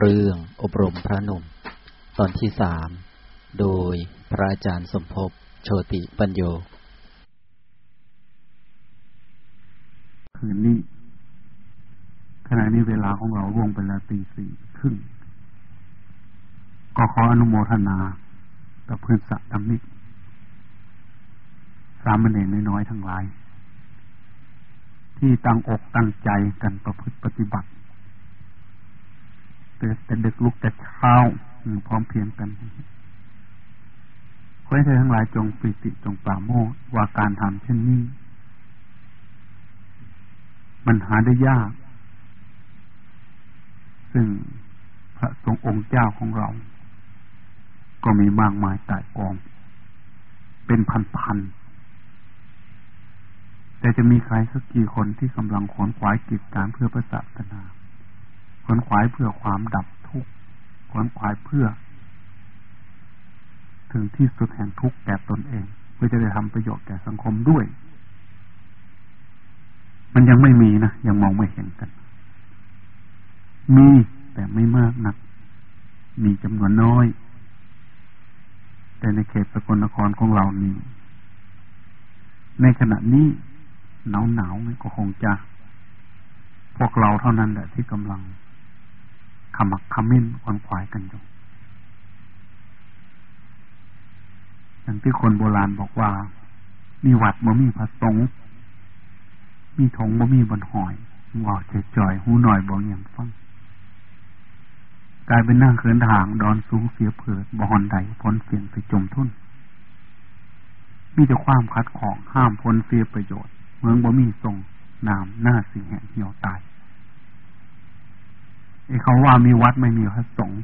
เรื่องอบรมพระหนุ่ม ตอนที่สามโดยพระอาจารย์สมภพโชติปัญโย คืนนี้ขณะนี้เวลาของเราล่วงไปแล้วตีสี่ครึ่ง ก็ขออนุโมทนากับเพื่อนสัตว์ดำนิกสามเณรน้อยๆทั้งหลาย ที่ตั้งอกตั้งใจกันประพฤติปฏิบัติ แต่ดึกลุกแต่เช้าพร้อมเพียงกันขอให้เธอทั้งหลายจงปิติจงปราโมทว่าการทำเช่นนี้ มันหาได้ยาก ซึ่งพระสงฆ์องค์เจ้าของเรา ก็มีมากมายแต่กอง เป็นพันๆแต่จะมีใครสักกี่คนที่กำลังขวนขวายกิจการเพื่อพระศาสนา ขวนขวายเพื่อความดับทุกข์ขวนขวายเพื่อ ถึงที่สุดแห่งทุกข์แก่ตนเอง เพื่อจะได้ทำประโยชน์แก่สังคมด้วย มันยังไม่มีนะยังมองไม่เห็นกัน มีแต่ไม่มากนัก มีจำนวนน้อย แต่ในเขตสกลนครของเรานี่ในขณะนี้หนาวหนาวก็คงจะ พวกเราเท่านั้นแหละที่กำลัง ขมักขมิ้นควนขวายกันอยู่อย่างที่คนโบราณบอกว่า มีวัดบ่มีพระสงฆ์มีถงบ่มีบนหอยว่าจ่อยหูหน่อยบอกอย่างฟังกลายเป็นนั่งเขินทาง ดอนสูงเสียเผิดบอนใดพ้นเสียงไปจมทุ่น มีแต่ความคัดของห้ามพ้นเสียประโยชน์ เมืองบ่มีทรงนามหน้าสีแห่งเหี่ยวตาย ไอ้เขาว่ามีวัดไม่มีพระสงฆ์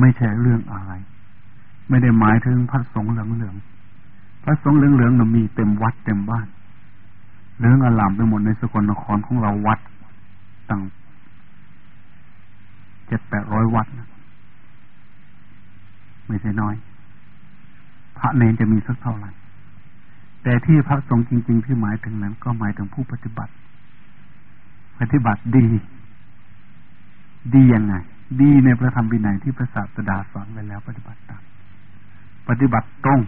ไม่ใช่เรื่องอะไร ไม่ได้หมายถึงพระสงฆ์เหลืองๆพระสงฆ์เหลืองๆน่ะมีเต็มวัดเต็มบ้านเรื่องอลามไปหมดในสกลนครของเราวัดตั้งเจ็ดแปดร้อยวัดนะไม่ใช่น้อย พระเนนจะมีสักเท่าไหร่แต่ที่พระสงฆ์จริง ๆ ที่หมายถึงนั้น ก็หมายถึงผู้ปฏิบัติ ปฏิบัติดี ดียังไง ดีในพระธรรมวินัยที่พระศาสดาสอนไว้แล้วปฏิบัติตาม ปฏิบัติตรง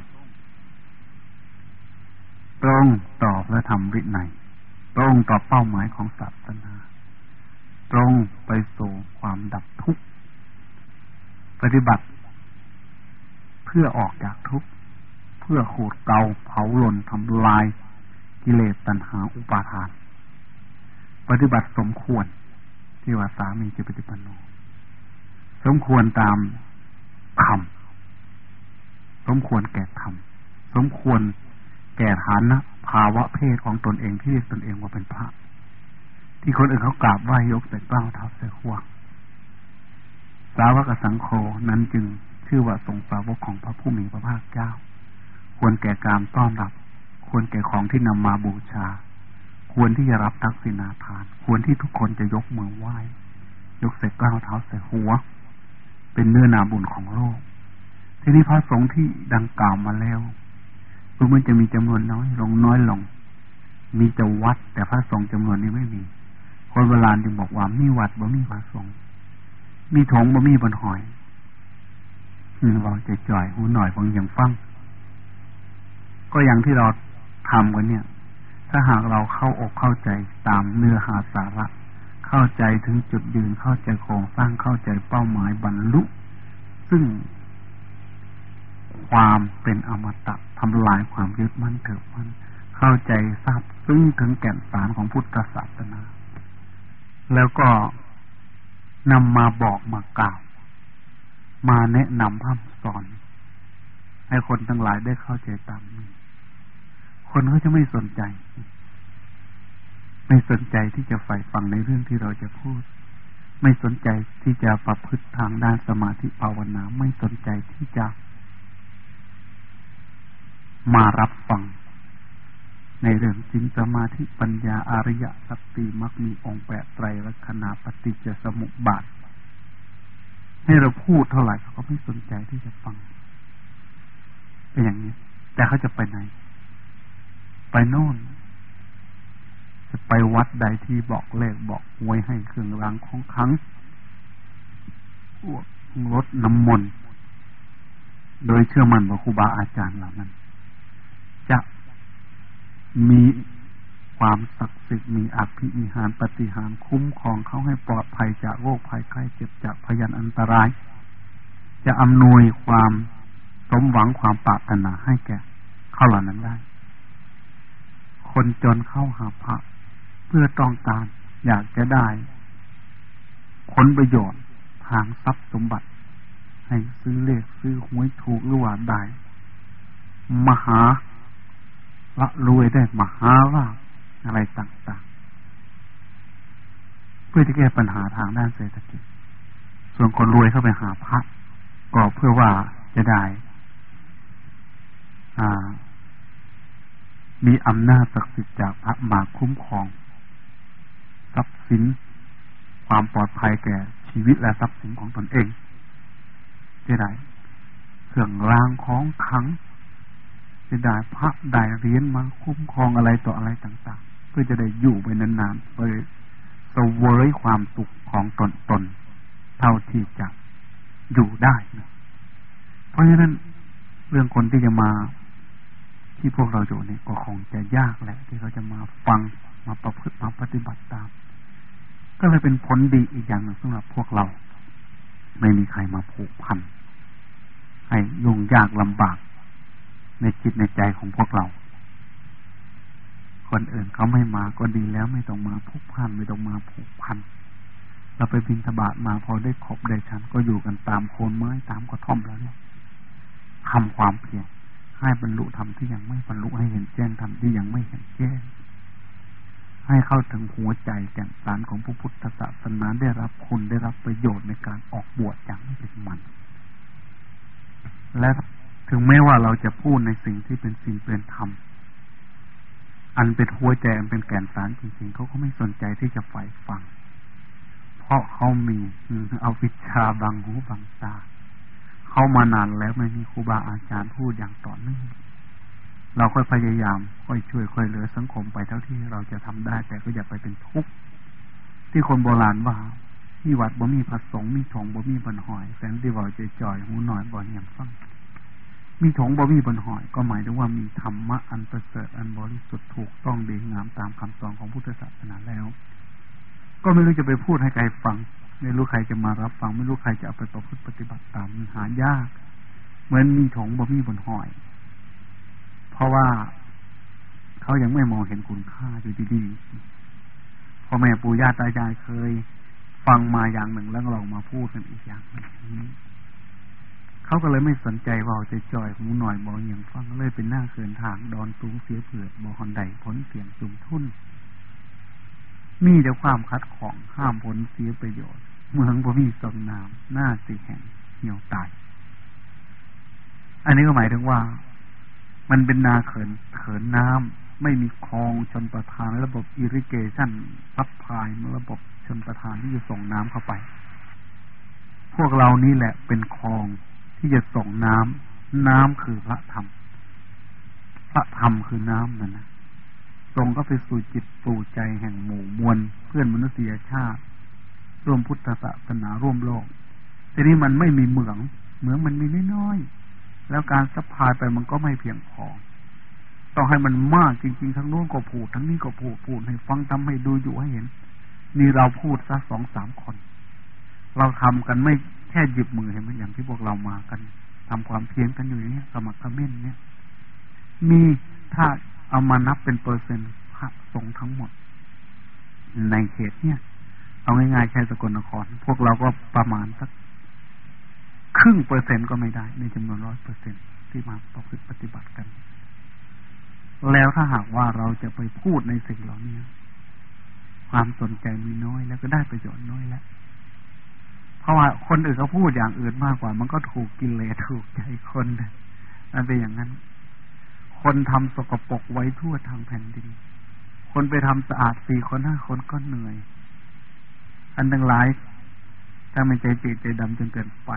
ตรงต่อพระธรรมวินัย ตรงต่อเป้าหมายของศาสนา ตรงไปสู่ความดับทุกข์ ปฏิบัติ เพื่อออกจากทุกข์ เพื่อขูดเกาเผาหล่นทำลาย กิเลสตัณหาอุปาทาน ปฏิบัติสมควร ที่ว่าสามีจะปฏิปันโนสมควรตามธรรมสมควรแก่ธรรมสมควรแก่ฐานะภาวะเพศของตนเองที่เรียกตนเองว่าเป็นพระ ที่คนอื่นเขากราบไหว้ยกแต่กล้าเท้าเส่หัวสาวกสังโฆนั้นจึงชื่อว่าทรงสาวกของพระผู้มีพระภาคเจ้า ควรแก่การต้อนรับ ควรแก่ของที่นำมาบูชา ควรที่จะรับทักษิณาทาน ควรที่ทุกคนจะยกมือไหว้ ยกใส่กล้าวเท้าใส่หัว เป็นเนื้อนาบุญของโลก ทีนี้พระสงฆ์ที่ดังกล่าวมาแล้วดูมันจะมีจำนวนน้อย ลงน้อยลง มีแต่วัด แต่พระสงฆ์จำนวนนี้ไม่มี คนโบราณจึงบอกว่ามีวัดบ่มีพระสงฆ์มีถงบ่มีบนหอยเราจะจ่อยหูหน่อยบางอย่างฟัง ก็อย่างที่เราทำกันเนี่ย ถ้าหากเราเข้าอกเข้าใจตามเนื้อหาสาระ เข้าใจถึงจุดยืนเข้าใจโครงสร้างเข้าใจเป้าหมายบรรลุ ซึ่ง ความเป็นอมตะทำลายความยึดมั่นถือมั่นเข้าใจทราบซึ่งถึงแก่นสารของพุทธศาสนา แล้วก็นำมาบอกมากล่าว มาแนะนำพร่ำสอน ให้คนทั้งหลายได้เข้าใจตามนี้ คนเขาจะไม่สนใจ ไม่สนใจที่จะใฝ่ฟังในเรื่องที่เราจะพูด ไม่สนใจที่จะประพฤติทางด้านสมาธิภาวนา ไม่สนใจที่จะ มารับฟัง ในเรื่องจินสมาธิปัญญาอริยสัพติมักมีองค์แปดไตรลักษณะปฏิจจสมุปบาท ให้เราพูดเท่าไหร่เขาก็ไม่สนใจที่จะฟังเป็นอย่างนี้ แต่เขาจะไปไหน ไปโน่น จะไปวัดใดที่บอกเลขบอกหวยให้เครื่องรางของขังรดน้ำมนต์โดยเชื่อมั่นว่าครูบาอาจารย์เหล่านั้น จะมีความศักดิ์สิทธิ์มีอภินิหารปฏิหารคุ้มครองเขาให้ปลอดภัยจากโรคภัยไข้เจ็บจากพยันอันตราย จะอำนวยความสมหวังความปรารถนาให้แก่เขาเหล่านั้นได้ คนจนเข้าหาพระ เพื่อต้องการอยากจะได้ผลประโยชน์ทางทรัพย์สมบัติ ให้ซื้อเลขซื้อหวยถูกหรือว่าได้มหาละรวยได้มหาลาภอะไรต่างๆ เพื่อที่แก้ปัญหาทางด้านเศรษฐกิจ ส่วนคนรวยเข้าไปหาพระก็เพื่อว่าจะได้ อ่า มีอำนาจศักดิ์สิทธิ์จากพระมาคุ้มครอง ทรัพย์สิน ความปลอดภัยแก่ชีวิตและทรัพย์สินของตนเองจะได้เครื่องรางของขังจะได้พระได้เรียนมาคุ้มครองอะไรต่ออะไรต่าง ๆ เพื่อจะได้อยู่ไปนานๆไปเสวยความสุขของตนตนเท่าที่จะอยู่ได้นะเพราะฉะนั้นเรื่องคนที่จะมา ที่พวกเราอยู่นี่ก็คงจะยากแหละ ที่เขาจะมาฟังมาประพฤติมาปฏิบัติตาม ก็เลยเป็นผลดีอีกอย่างหนึ่งสำหรับพวกเรา ไม่มีใครมาผูกพันให้ยุ่งยากลำบาก ในจิตในใจของพวกเรา คนอื่นเขาไม่มาก็ดีแล้วไม่ต้องมาผูกพันไม่ต้องมาผูกพันเราไปบินทบาทมาพอได้ขบได้ชันก็อยู่กันตามโคนไม้ตามกระท่อมแล้วเนี่ยทำความเพียร ให้บรรลุธรรมที่ยังไม่บรรลุให้เห็นแจ้งธรรมที่ยังไม่เห็นแจ้ง ให้เข้าถึงหัวใจแก่นสารของพระพุทธศาสนาได้รับคุณได้รับประโยชน์ในการออกบวชอย่างไม่เป็นมัน และถึงแม้ว่าเราจะพูดในสิ่งที่เป็นสิ่งเป็นธรรมอันเป็นหัวใจอันเป็นแก่นสารจริงๆเขาก็ไม่สนใจที่จะใฝ่ฟัง เพราะเขามีเอาวิชาบางหูบางตา เข้ามานานแล้วไม่มีครูบาอาจารย์พูดอย่างต่อเนื่องเราค่อยพยายามค่อยช่วยค่อยเหลือสังคมไปเท่าที่เราจะทำได้ แต่ก็อย่าไปเป็นทุกข์ที่คนโบราณว่าที่วัดบ่มีพระสงฆ์มีถงบ่มีบันหอยแสนที่ว่าจะจ่อยหูหน่อยบ่อนอย่างฟังมีถงบ่มีบันหอย ก็หมายถึงว่ามีธรรมะอันประเสริฐอันบริสุทธิ์ถูกต้องดีงามตามคำสอนของพุทธศาสนาแล้ว ก็ไม่รู้จะไปพูดให้ใครฟัง ไม่รู้ใครจะมารับฟัง ไม่รู้ใครจะเอาไปประพฤติปฏิบัติตามหายาก เหมือนมีถงบ่มีบนหอย เพราะว่าเขายังไม่มองเห็นคุณค่าอยู่ดีๆพ่อแม่ปู่ย่าตายายเคย ฟังมาอย่างหนึ่งแล้วลองมาพูดกันอีกอย่างเขาก็เลยไม่สนใจว่าจะจ่อยหูหน่อยบออย่างฟังเลยเป็นหน้าเกินทางดอนสูงเสียเผื่อบอฮอนใดพ้นเสียงจุ่มทุ่นมีแต่ความคัดของห้ามผลเสียประโยชน์ เมืองบ่มีสมน้ำหน้าสิแห่งเหี่ยวตาย อันนี้ก็หมายถึงว่า มันเป็นนาเขินเขินน้ำไม่มีคลองชนประทานระบบอิริเกชันซับพายระบบชนประทานที่จะส่งน้ำเข้าไป พวกเรานี่แหละเป็นคลองที่จะส่งน้ำน้ำคือพระธรรม พระธรรมคือน้ำนั่นนะส่งก็ไปสู่จิตสู่ใจแห่งหมู่มวลเพื่อนมนุษยชาติ ร่วมพุทธศาสนาร่วมโลก ทีนี้มันไม่มีเหมืองเหมืองมันมีน้อยๆแล้วการสะพายไปมันก็ไม่เพียงพอต้องให้มันมากจริงๆ ทั้งโน้นก็พูด ทั้งนี้ก็พูดพูดให้ฟังทำให้ดูอยู่ให้เห็น นี่เราพูดสักสองสามคน เราทำกันไม่แค่หยิบมือเห็นไหมอย่างที่พวกเรามากันทำความเพียรกันอยู่อย่างนี้สมัครขมิ้นเนี่ย มีถ้าเอามานับเป็นเปอร์เซ็นต์พระสงฆ์ทั้งหมด ในเขตเนี่ย เอาง่ายๆแค่สกลนคร พวกเราก็ประมาณสักครึ่งเปอร์เซ็นต์ก็ไม่ได้ ในจำนวนร้อยเปอร์เซ็นที่มาประพฤติปฏิบัติกัน แล้วถ้าหากว่าเราจะไปพูดในสิ่งเหล่านี้ความสนใจมีน้อยแล้วก็ได้ประโยชน์น้อยแล้วเพราะว่าคนอื่นเขาพูดอย่างอื่นมากกว่า มันก็ถูกกินเลยถูกใจคนนั่นเป็นอย่างนั้น คนทำสกปรกไว้ทั่วทางแผ่นดิน คนไปทำสะอาดสี่คนห้าคนก็เหนื่อย อันทั้งหลาย ถ้าไม่ใจจืดใจดำจนเกินไป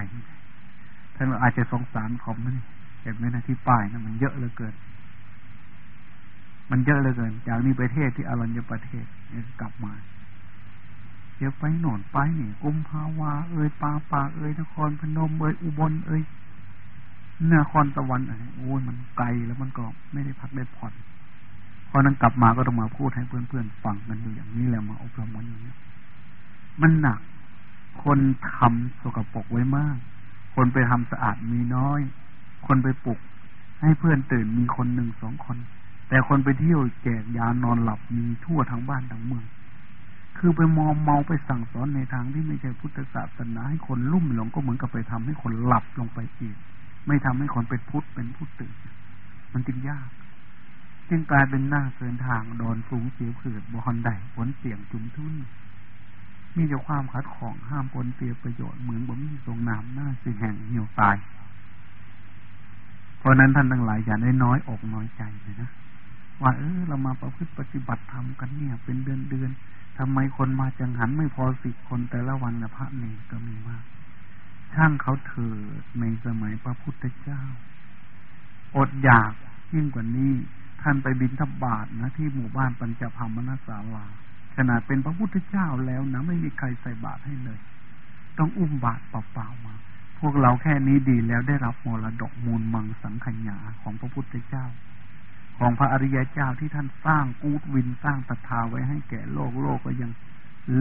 ท่านอาจจะสงสารผมนี่เห็นไหมนะที่ป้ายนะมันเยอะเหลือเกิน มันเยอะเหลือเกิน จากนี้ประเทศที่อรัญญประเทศกลับมาเดี๋ยวไปโน่นไปนี่กุมภาวา เอ้ยปาปาเอ้ยนครพนมเอ้ยอุบลเอ้ยนครตะวันอะไรโอ้ยมันไกลแล้วมันก็ไม่ได้พักได้ผ่อนพอนั้นกลับมาก็ต้องมาพูดให้เพื่อนๆฟังกันอยู่อย่างนี้แหละมาอบรมกันอย่างนี้ มันหนัก คนทำสกปรกไว้มาก คนไปทำสะอาดมีน้อย คนไปปลุก ให้เพื่อนตื่นมีคนหนึ่งสองคน แต่คนไปเที่ยวแจกยานอนหลับมีทั่วทั้งบ้านทั้งเมือง คือไปมอมเมาไปสั่งสอนในทางที่ไม่ใช่พุทธศาสนาให้คนลุ่มหลงก็เหมือนกับไปทำให้คนหลับลงไปอีก ไม่ทำให้คนเป็นพุทธเป็นพุทธตื่น มันจึงยากจึงกลายเป็นหน้าเกินทางโดนฝูงเสียวผืดบอนใดผลเสียงจุมทุน มีแต่ความขัดของห้ามปนเสียประโยชน์เหมือนบ่มีทรงน้ำหน้าสิแห่งเหี่ยวตาย เพราะนั้นท่านทั้งหลายอย่าได้น้อยอกน้อยใจเลยนะว่าเออเรามาประพฤติปฏิบัติธรรมกันเนี่ย เป็นเดือนเดือนทำไมคนมาจังหันไม่พอสิบคนแต่ละวันละพระเนรก็มีมากช่างเขาเถิดในสมัยพระพุทธเจ้า อดอยากยิ่งกว่านี้ ท่านไปบินทบาทนะ ที่หมู่บ้านปัญจพามนสาลา ขนาดเป็นพระพุทธเจ้าแล้วนะไม่มีใครใส่บาตรให้เลย ต้องอุ้มบาตรเปล่าๆมา พวกเราแค่นี้ดีแล้วได้รับมรดกมูลมังสังขยาของพระพุทธเจ้า ของพระอริยเจ้าที่ท่านสร้างกูดวินสร้างศรัทธาไว้ให้แก่โลกโลกก็ยัง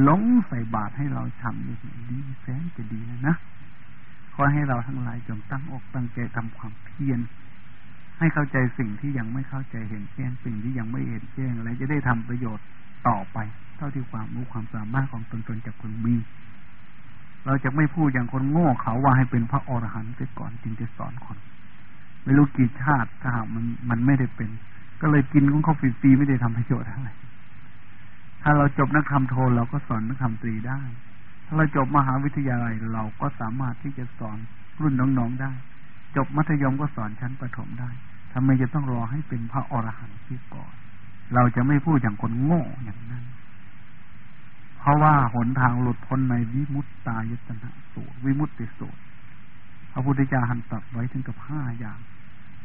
หลงใส่บาตรให้เราทำอยู่ดีแสนจะดีนะนะขอให้เราทั้งหลายจงตั้งอกตั้งใจทำความเพียรให้เข้าใจสิ่งที่ยังไม่เข้าใจเห็นแจ้งสิ่งที่ยังไม่เห็นแจ้ง และจะได้ทำประโยชน์ ต่อไป เท่าที่ความรู้ความสามารถของตนตนจากคนมี เราจะไม่พูดอย่างคนโง่เขาว่าให้เป็นพระอรหันต์เสียก่อนจึงจะสอนคน ไม่รู้กี่ชาติถ้าหากมันมันไม่ได้เป็น ก็เลยกินของเขาฟรีๆไม่ได้ทำประโยชน์อะไรถ้าเราจบนักธรรมโทเราก็สอนนักธรรมตรีได้ ถ้าเราจบมหาวิทยาลัยเราก็สามารถที่จะสอนรุ่นน้องๆได้ จบมัธยมก็สอนชั้นประถมได้ทำไมจะต้องรอให้เป็นพระอรหันต์ที่ก่อน เราจะไม่พูดอย่างคนโง่อย่างนั้น เพราะว่าหนทางหลุดพ้นในวิมุตตายตนะสูตรวิมุตติสูตรพระพุทธเจ้าหันตัดไว้ถึงกับห้าอย่าง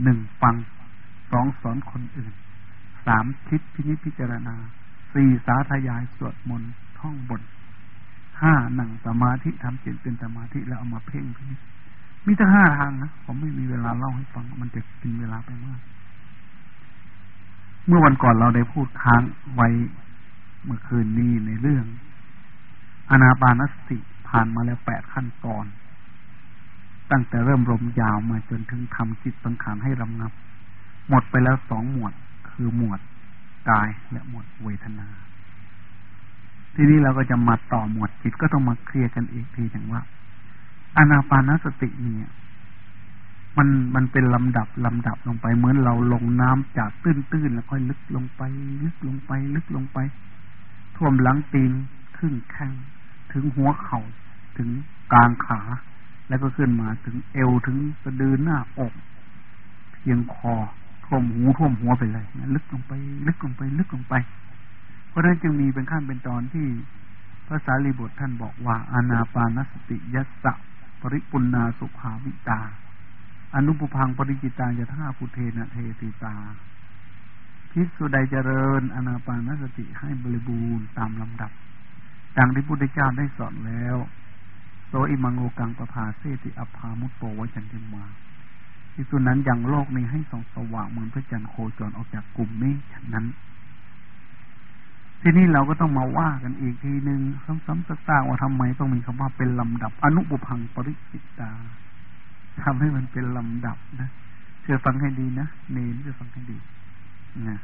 หนึ่งฟังสองสอนคนอื่นสามคิดพินิจพิจารณาสี่สาธยายสวดมนต์ท่องบทห้าหนังสมาธิทำจิตเป็นสมาธิแล้วเอามาเพ่งพินิจมีทั้งห้าทางนะผมไม่มีเวลาเล่าให้ฟัง มันจะกินเวลาไปมาก เมื่อวันก่อนเราได้พูดค้างไว้เมื่อคืนนี้ในเรื่องอนาปานสติผ่านมาแล้วแปดขั้นตอน ตั้งแต่เริ่มลมยาวมาจนถึงทำจิตสังขารให้รำงับ หมดไปแล้วสองหมวด คือหมวดกายและหมวดเวทนา ทีนี้เราก็จะมาต่อหมวดจิตก็ต้องมาเคลียร์กันอีกทีอย่างว่าอนาปานสติเนี่ย มันมันเป็นลำดับลำดับลงไปเหมือนเราลงน้ำจากตื้นตื้นแล้วค่อยลึกลงไป ลึกลงไป ลึกลงไป ท่วมหลังตีนครึ่งแข้งถึงหัวเข่าถึงกลางขา แล้วก็ขึ้นมาถึงเอวถึงสะดือหน้าอกเพียงคอท่วมหูท่วมหัวไปเลยลึกลงไป ลึกลงไป ลึกลงไป เพราะนั้นจึงมีเป็นขั้นเป็นตอนที่ภาษาลีบุตรท่านบอกว่าอานาปานสติยัสสะปริปุนาสุภาวิตา อนุปพังปริจิตายท่าพุเทนะเทติตาพิสุใดเจริญอนาปานสติให้บริบูรณ์ตามลำดับ ดังที่พุทธเจ้าได้สอนแล้วโสอิมังโลกังประภาเสติอภามุตโตวจันติมาที่สุนั้นอย่างโลกนี้ให้ส่องสว่างเหมือนพระจันทร์โคจรออกจากกลุ่มนี้ฉะนั้น ที่นี้เราก็ต้องมาว่ากันอีกทีหนึ่งซ้ำๆซากๆว่าทำไมต้องมีคำว่าเป็นลำดับอนุบุพังปริจิตา ทำให้มันเป็นลำดับนะเชื่อฟังให้ดีนะเนนเชื่อฟังให้ดีนะ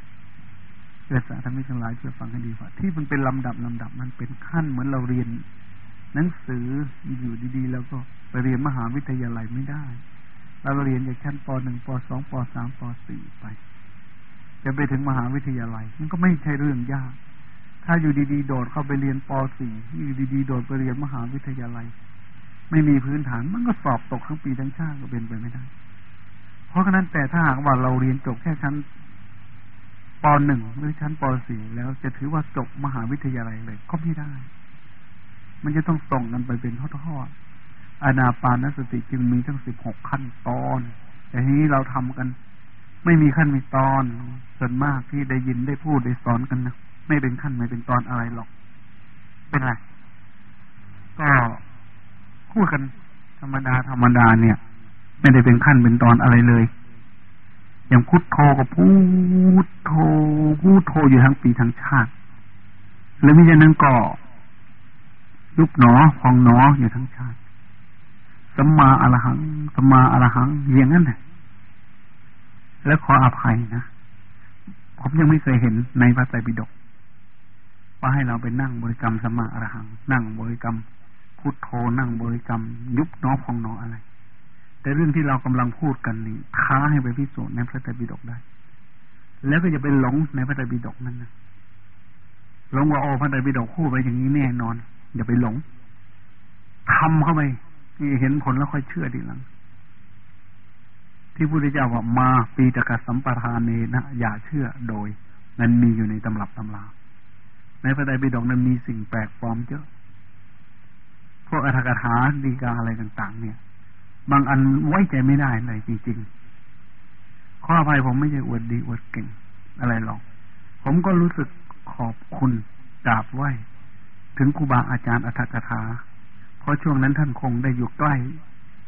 เกิดสาธมิกทั้งหลายเชื่อฟังให้ดีว่าที่มันเป็นลำดับลำดับ มันเป็นขั้นเหมือนเราเรียน หนังสืออยู่ดีๆ แล้วก็ไปเรียนมหาวิทยาลัยไม่ได้เราเรียนจากชั้นปหนึ่งปสองปสามปสี่ไปจะไปถึงมหาวิทยาลัย มันก็ไม่ใช่เรื่องยาก ถ้าอยู่ดีๆ โดดเข้าไปเรียนปสี่อยู่ดีๆ โดดไปเรียนมหาวิทยาลัย ไม่มีพื้นฐานมันก็สอบตกทั้งปีทั้งชาติก็เป็นไปไม่ได้ เพราะฉะนั้นแต่ถ้าหากว่าเราเรียนจบแค่ชั้นปหนึ่งหรือชั้นปสี่แล้วจะถือว่าจบมหาวิทยาลัยเลยก็ไม่ได้ มันจะต้องส่งกันไปเป็นทอดๆอานาปานสติจึงมีทั้งสิบหกขั้นตอนแต่ทีนี้เราทำกัน ไม่มีขั้นมีตอนส่วนมากที่ได้ยินได้พูดได้สอนกันนะไม่เป็นขั้นไม่เป็นตอนอะไรหรอก เป็นไรก็ พูดกันธรรมดาธรรมดาเนี่ย ไม่ได้เป็นขั้นเป็นตอนอะไรเลย อย่างพุทโธก็พูดโธพูดโธอยู่ทั้งปีทั้งชาติ แล้วมิฉะนั้นก็ยุบหนอพองหนออยู่ทั้งชาติสัมมาอรหังสัมมาอรหังอย่างนั้นแหละแล้วขออภัยนะผมยังไม่เคยเห็นในพระไตรปิฎกว่าให้เราไปนั่งบริกรรมสัมมาอรหัง นั่งบริกรรม พุทโธนั่งบริกรรม ยุบน้อพองน้ออะไร แต่เรื่องที่เรากำลังพูดกันนี่ท้าให้ไปพิสูจน์ในพระไตรปิฎกได้ แล้วก็จะไปหลงในพระไตรปิฎกนั่นนะหลงว่าโอ้พระไตรปิฎกพูดไปอย่างนี้แน่นอน อย่าไปหลงทำเข้าไปเห็นผลแล้วค่อยเชื่อทีหลัง ที่พุทธเจ้าว่ามาปีตกสัมปทานเนนะอย่าเชื่อโดย นั้นมีอยู่ในตำรับตำราในพระไตรปิฎกนั้นมีสิ่งแปลกปลอมเยอะ พวกอัธกถาดีกาอะไรต่าง ๆ เนี่ย บางอันไว้ใจไม่ได้เลยจริง ๆ ข้ออภัยผมไม่ใช่อวดดีอวดเก่งอะไรหรอก ผมก็รู้สึกขอบคุณกราบไหวถึงครูบาอาจารย์อัธกถา เพราะช่วงนั้นท่านคงได้อยู่ใกล้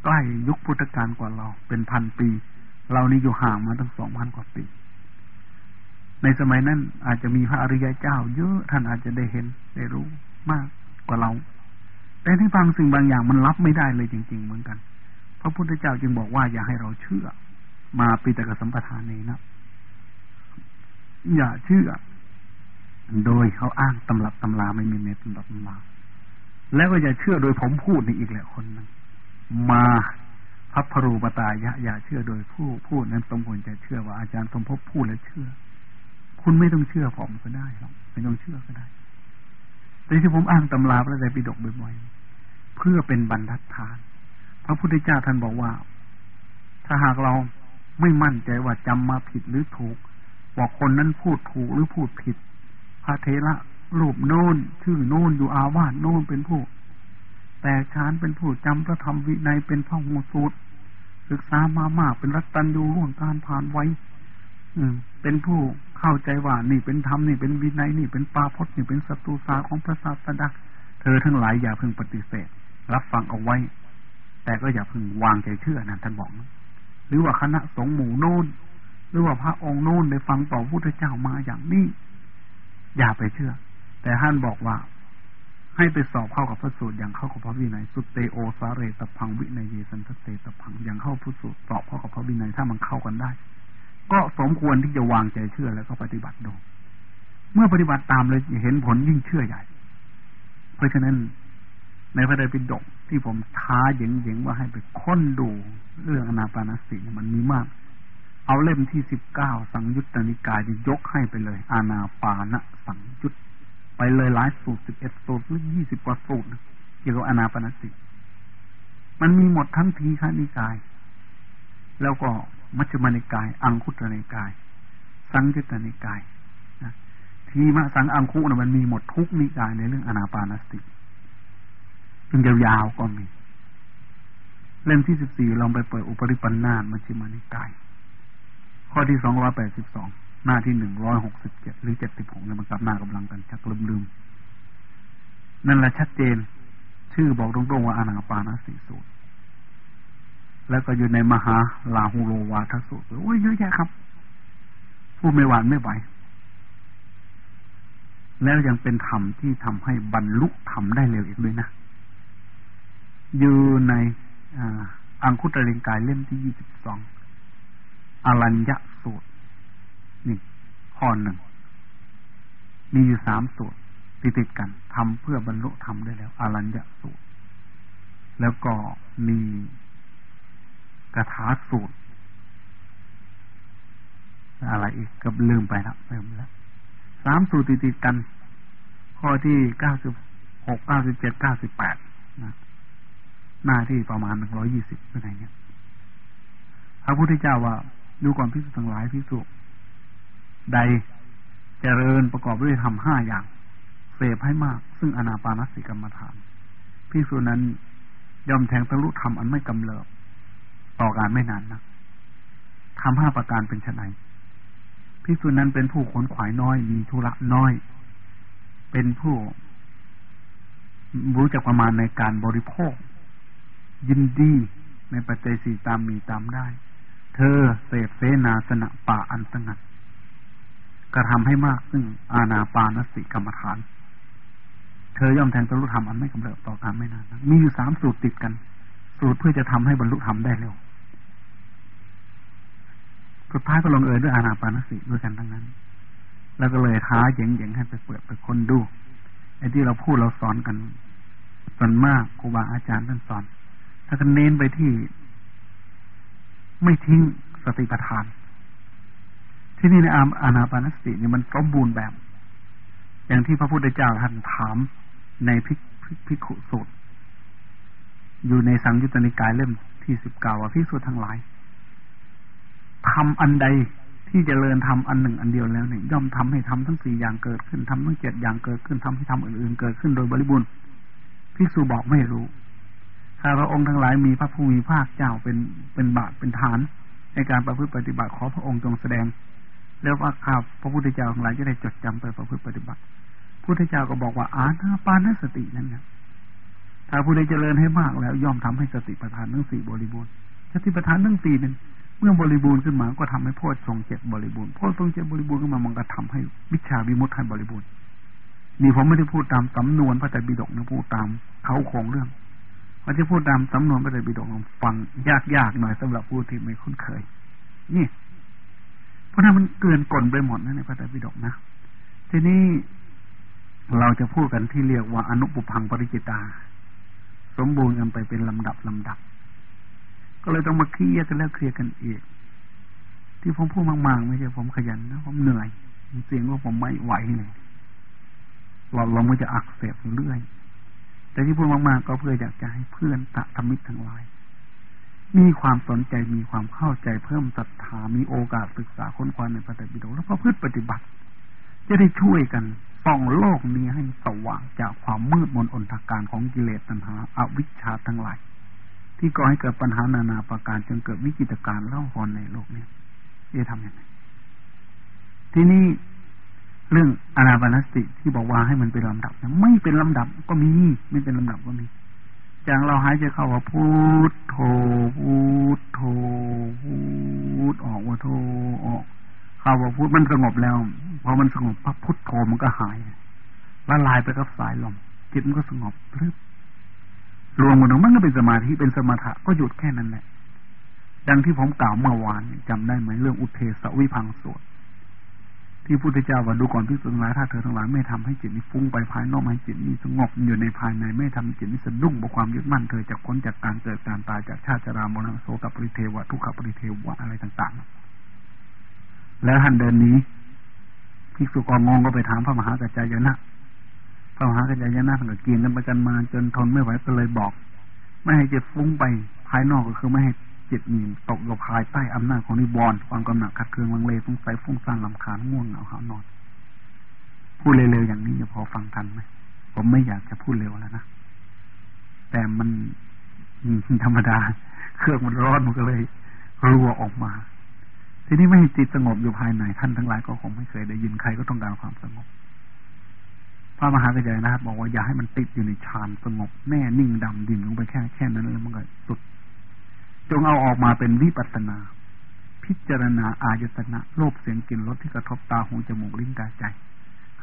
ใกล้ยุคพุทธกาลกว่าเรา เป็นพันปี เรานี่อยู่ห่างมาตั้งสองพันกว่าปี ในสมัยนั้นอาจจะมีพระอริยเจ้าเยอะท่านอาจจะได้เห็นได้รู้มากกว่าเรา แต่ในบางสิ่งบางอย่างมันรับไม่ได้เลยจริง ๆ เหมือนกัน พระพุทธเจ้าจึงบอกว่าอย่าให้เราเชื่อ มาปิตกสัมปทานนี้นะอย่าเชื่อ โดยเขาอ้างตำรับตำราไม่มีในตำรับตำราแล้วก็อย่าเชื่อโดยผมพูดนี่อีกแหละคนนึงมาพัพรูปตายะอย่าเชื่อโดยผู้พูดนั้นสมควรจะเชื่อว่าอาจารย์สมภพพูดแล้วเชื่อ คุณไม่ต้องเชื่อผมก็ได้หรอกไม่ต้องเชื่อก็ได้แต่ที่ผมอ่านตำราพระไตรปิฎกบ่อยๆ เพื่อเป็นบรรทัดฐาน พระพุทธเจ้าท่านบอกว่า ถ้าหากเราไม่มั่นใจว่าจำมาผิดหรือถูกว่าคนนั้นพูดถูกหรือพูดผิด พระเทระรูปโน้น ชื่อโน้นอยู่อาวาสโน้นเป็นผู้แต่ชานเป็นผู้จำพระธรรมวินัยเป็นพระหูสูตรศึกษามามากเป็นรัตตัญญูร่วงการผ่านไว้ อืม เป็นผู้เข้าใจว่านี่เป็นธรรมนี่เป็นวินัยนี่เป็นปาพจน์นี่เป็นศัตรูสาของพระศาสดา เธอทั้งหลายอย่าเพิ่งปฏิเสธ รับฟังเอาไว้ แต่ก็อย่าเพิ่งวางใจเชื่อนะท่านบอก หรือว่าคณะสงฆ์หมู่โน้น หรือว่าพระองค์โน้นได้ฟังต่อพุทธเจ้ามาอย่างนี้ อย่าไปเชื่อ แต่ท่านบอกว่า ให้ไปสอบเข้ากับพระสูตรอย่างเข้ากับพระวินัยสุตเตโอสาเรตพังวินัยเยสันทเตตพังอย่างเข้าพุทธสูตรสอบเข้ากับพระวินัยถ้ามันเข้ากันได้ ก็สมควรที่จะวางใจเชื่อแล้วก็ปฏิบัติดูเมื่อปฏิบัติตามเลยเห็นผลยิ่งเชื่อใหญ่ เพราะฉะนั้น ในพระไตรปิฎกที่ผมท้าเย็งๆว่าให้ไปค้นดูเรื่องอนาปานสติมันมีมาก เอาเล่มที่สิบเก้าสังยุตตนิกายจะยกให้ไปเลย อานาปานสังยุตไปเลยหลายสูตรสิบเอ็ดสูตรหรือยี่สิบกว่าสูตรเกี่ยวกับอนาปานสติ มันมีหมดทั้งทีฆานิกาย แล้วก็มัชฌิมานิกาย อังคุตรนิกาย สังยุตตนิกาย ทีมาสังอังคุนะมันมีหมดทุกนิกายในเรื่องอนาปานสติเป็นยาวๆก็มี เล่มที่สิบสี่ลองไปเปิดอุปริปันธามัชฌิมานิกาย ข้อที่สองร้อยแปดสิบสองหน้าที่หนึ่งร้อยหกสิบเจ็ดหรือเจ็ดสิบหกเนี่ยมันกลับหน้ากำลังกันชักลืมลืมนั่นแหละชัดเจน ชื่อบอกตรงๆว่าอนาปานสติสูตรแล้วก็อยู่ในมหาลาหูโรวาทสูตรโอ้ยเยอะแยะครับ ผู้ไม่หวานไม่ไหว แล้วยังเป็นธรรมที่ทำให้บรรลุธรรมได้เร็วอีกด้วยนะ อยู่ในอังคุตริงกายเล่มที่ยี่สิบสองอรัญญสูตรนี่ข้อหนึ่งมีอยู่สามสูตรติดติดกันทำเพื่อบรรลุธรรมได้แล้วอรัญญสูตร แล้วก็มีกระถาสูตร อะไรอีกก็ลืมไปแล้วลืมแล้ว สามสูตรติดกัน ข้อที่เก้าสิบหกเก้าสิบเจ็ดเก้าสิบแปดหน้าที่ประมาณหนึ่งร้อยี่สิบอะไรเงี้ยพระพุทธเจ้าว่าดูก่อนพิสุทั้งหลายพิสุใดเจริญประกอบด้วยทำห้าอย่าง เสพให้มาก ซึ่งอนาปานสิกรรมฐานพิสุนั้นยอมแทงทะลุธรรมอันไม่กำเริบต่อการไม่นานนะทำห้าประการเป็นไน พิสุนั้นเป็นผู้ขนขวายน้อย มีธุระน้อย เป็นผู้รู้จักประมาณในการบริโภค ยินดีในปัจจัยสี่ตามมีตามได้ เธอเสพเสนาสนะป่าอันสงัดกระทำให้มากซึ่งอาณาปานสิกรรมฐาน เธอย่อมแทนบรรลุธรรมอันไม่กำเริบต่อการไม่นาน มีอยู่สามสูตรติดกัน สูตรเพื่อจะทำให้บรรลุธรรมได้เร็ว สุดท้ายก็ลงเอยด้วยอาณาปานสิด้วยกันทั้งนั้น แล้วก็เลยท้าเย่งๆให้ไปเปิดไปคนดูไอ้ที่เราพูดเราสอนกันส่วนมากครูบาอาจารย์ท่านสอนถ้ากันเน้นไปที่ ไม่ทิ้งสติปัฏฐาน ที่นี่ในอาอานาปานสตินี่ยมันสมบูรณ์แบบ อย่างที่พระพุทธเจ้าท่านถามในพิพิขุสูตร อยู่ในสังยุตตนิกายเล่มที่สิบเก้าว่าพิสูจน์ทั้งหลาย ทำอันใดที่จเจริญทำอันหนึ่งอันเดียวแล้วเนี่ยย่อมทำให้ทำทั้งสี่อย่างเกิดขึ้นทำทั้งเจ็ดอย่างเกิดขึ้นทำให้ทำอื่นๆเกิดขึ้นโดยบริบูรณ์ภิกษุบอกไม่รู้ถ้าพระองค์ทั้งหลายมีพระผู้มีภาคเจ้าเป็นเป็นบาตเป็นฐาน ในการประพฤติปฏิบัติขอพระองค์จงแสดง แล้วว่าข้าพระพุทธเจ้าทั้งหลายจะได้จดจำไปประพฤติปฏิบัติพุทธเจ้าก็บอกว่าอาณาปานสตินั่นนี่ยถ้าผู้ใดเจริญให้มากแล้วย่อมทำให้สติปัฏฐานทั้งสี่บริบูรณ์สติปัฏฐานทั้งสี่นั้น เมื่อบริบูรณ์ขึ้นมาก็ทำให้โพชฌงเจ็ดบริบูรณ์โพชฌงเจ็ดบริบูรณ์ขึ้นมามันก็ทำให้วิชาวิมุตติให้บริบูรณ์นี่ผมไม่ได้พูดตามสำนวนพระไตรปิฎกนะพูดตามเขาโครงเรื่องมันจะพูดตามสำนวนพระไตรปิฎกฟังยากๆหน่อยสำหรับผู้ที่ไม่คุ้นเคย นี่ เพราะนั้นมันเกินกลไปหมดนะในพระไตรปิฎกนะทีนี้เราจะพูดกันที่เรียกว่าอนุปพังปริจิตา สมบูรณ์กันไปเป็นลำดับลำดับ ก็เลยต้องมาเคลียร์กันแล้วเคลียร์กันอีก ที่ผมพูดมากๆไม่ใช่ผมขยันนะผมเหนื่อยเสียงว่าผมไม่ไหวเลยหลอดลมมันจะอักเสบเรื่อย แต่ที่พูดมากๆก็เพื่ออยากจะให้เพื่อนตะธรรมิกทั้งหลาย มีความสนใจมีความเข้าใจเพิ่มศรัทธามีโอกาสศึกษาค้นคว้าในพระไตรปิฎกแล้วพพืชปฏิบัติ จะได้ช่วยกันส่องโลกนี้ให้สว่างจากความมืดมนอนทการของกิเลสตัณหาอาวิชชาทั้งหลาย ที่ก่อให้เกิดปัญหานานาประการจนเกิดวิกฤตการณ์เล่าหอนในโลกนี้จะทำยังไงที่นี่เรื่องอนาปานสติที่บอกว่าให้มันเป็นลำดับไม่เป็นลำดับก็มี ไม่เป็นลำดับก็มีอย่างเราหายใจเข้าว่าพูดโทพูดโทพูดออกว่าโทออกเข้าว่าพูดมันสงบแล้วพอมันสงบปั๊บพุทโทมันก็หายละลายไปกับสายลมจิตมันก็สงบพรึบ รวมกันมันก็เป็นสมาธิเป็นสมถะก็หยุดแค่นั้นแหละดังที่ผมกล่าวเมื่อวานจำได้ไหมเรื่องอุเทสวิพังสวดที่พุทธเจ้าว่าดูก่อนพิสุทั้งหลายถ้าเธอทั้งหลายไม่ทำให้จิตนี้ฟุ้งไปภายนอกให้จิตนี้สงบอยู่ในภายในไม่ทำจิตนี้สะดุ้งบกความยึดมั่นเธอจะพ้นจากการเกิดการตายจากชาติชรามรณะโสกปริเทวะทุกขปริเทวะอะไรต่าง ๆ แล้วท่านเดินนี้ภิกษุกองงก็ไปถามพระมหากัจจายนะ พระมหากัจจายนะท่านก็กินกันไปกันมาจนทนไม่ไหวก็เลยบอก ไม่ให้จิตฟุ้งไปภายนอกก็คือไม่ให้จิตมีตกอยู่ภายใต้อำนาจของนิวรณ์ความกำหนัดขัดเคืองลังเลสงสัยฟุ้งซ่านลำคาญง่วงเหงาหานอน พูดเร็วๆอย่างนี้จะพอฟังทันไหมผมไม่อยากจะพูดเร็วแล้วนะแต่มันธรรมดา เครื่องมันร้อนมันก็เลยรัวออกมา ทีนี้ไม่ให้จิตสงบอยู่ภายในท่านทั้งหลายก็คงไม่เคยได้ยินใครก็ต้องการความสงบ พระมหากระจายนะครับบอกว่าอย่าให้มันติดอยู่ในฌานสงบแน่นิ่งดำดิ่งลงไปแค่แค่นั้นแล้วมันก็สุด จงเอาออกมาเป็นวิปัสนา พิจารณาอายตนะโลภเสียงกลิ่นรสที่กระทบตาหูจมูกลิ้นกายใจ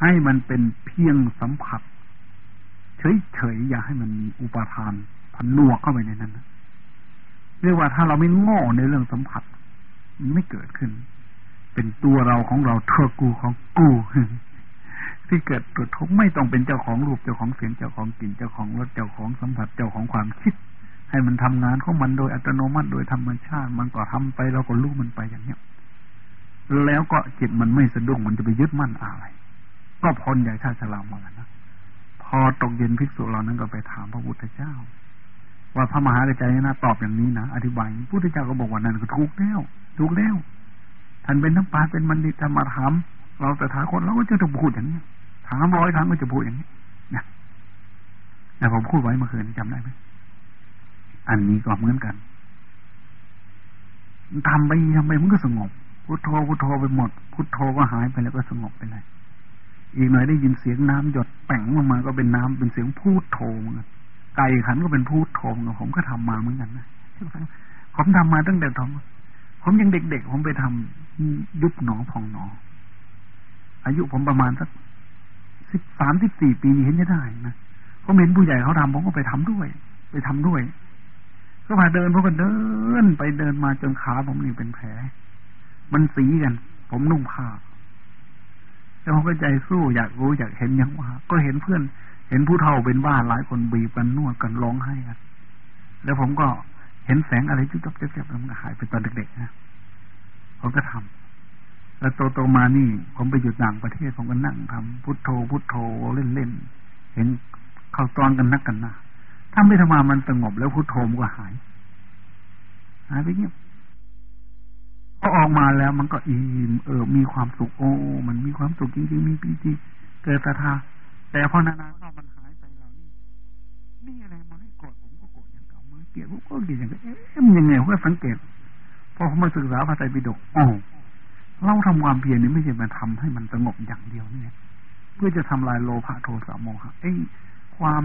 ให้มันเป็นเพียงสัมผัส เฉยๆอย่าให้มันมีอุปทานพันนวกเข้าไปในนั้นนะเรียกว่าถ้าเราไม่ง้อในเรื่องสัมผัส มันไม่เกิดขึ้น เป็นตัวเราของเราเธอกูของกู ที่เกิดกระทบไม่ต้องเป็นเจ้าของรูปเจ้าของเสียงเจ้าของกลิ่นเจ้าของรสเจ้าของสัมผัสเจ้าของความคิด ให้มันทำงานของมันโดยอัตโนมัติโดยธรรมชาติ มันก็ทำไปเราก็รู้มันไปอย่างเนี้ยแล้วก็จิตมันไม่สะดุ้งมันจะไปยึดมั่นอะไร ก็พ้นจากชาติชรามาแล้วนะพอตกเย็นภิกษุเรานั้นก็ไปถามพระพุทธเจ้า ว่าพระมหาใจนะตอบอย่างนี้นะอธิบายพระพุทธเจ้าก็บอกว่านั่นก็ถูกแล้วถูกแล้วท่านเป็นทั้งปาเป็นมันดิธรรมธรรม เราแต่ถาคนเราก็จะต้องพูดอย่างนี้ถามร้อยครั้งก็จะพูดอย่างนี้นะแต่ผมพูดไว้เมื่อคืนจำได้ไหมอันนี้ก็เหมือนกันทำไปทำไปมันก็สงบพุทโธพุทโธไปหมดพุทโธก็หายไปแล้วก็สงบไปเลยอีกหน่อยได้ยินเสียงน้ำหยดแป่งลงมาก็เป็นน้ำเป็นเสียงพูดโถงไก่ขันก็เป็นพูดโถงผมก็ทำมาเหมือนกันนะผมทำมาตั้งแต่ตอนผมยังเด็กๆผมไปทำยุบหนอพองหนอ อายุผมประมาณสักสิบสามสิบสี่ปีเห็นจะได้นะผมเห็นผู้ใหญ่เขาทำผมก็ไปทำด้วย ไปทำด้วย ก็มาเดินผมก็เดินไปเดินมาจนขาผมนี่เป็นแผล มันสีกัน ผมนุ่งผ้าแล้วผมก็ใจสู้อยากรู้อยากเห็นอย่างว่า ก็เห็นเพื่อน เห็นผู้เฒ่าเป็นบ้าหลายคนบีบกันนวดกันร้องไห้กันแล้วผมก็เห็นแสงอะไรจุ๊บจ๊บจ๊บมันหายไปตอนเด็กๆนะผมก็ทำ แล้วโตโตมานี่ ผมไปอยู่ต่างประเทศผมก็นั่งทำพุทโธพุทโธเล่นๆเห็นเข้าตอนกันนักกันนะถ้าไม่ทำมามันสงบแล้วพุทโธมันก็หายหายไปเงียบพอออกมาแล้วมันก็อิ่มเออ มีความสุขโอ้ มันมีความสุขจริงๆมีปีติเกิดตาทาแต่พอนานๆเข้ามันหายไปแล้วนี่นี่อะไรมาให้โกรธผมก็โกรธอย่างเก่ามาเกลียดผมก็เกลียดอย่างเก่าเอ๊ะมันยังไงผมก็สังเกตพอผมมาศึกษาพระไตรปิฎกอ๋อ เราทำความเพียรนี่ไม่ใช่มาทำให้มันสงบอย่างเดียวนี่เพื่อจะทำลายโลภะโทสะโมหะไอ้ความ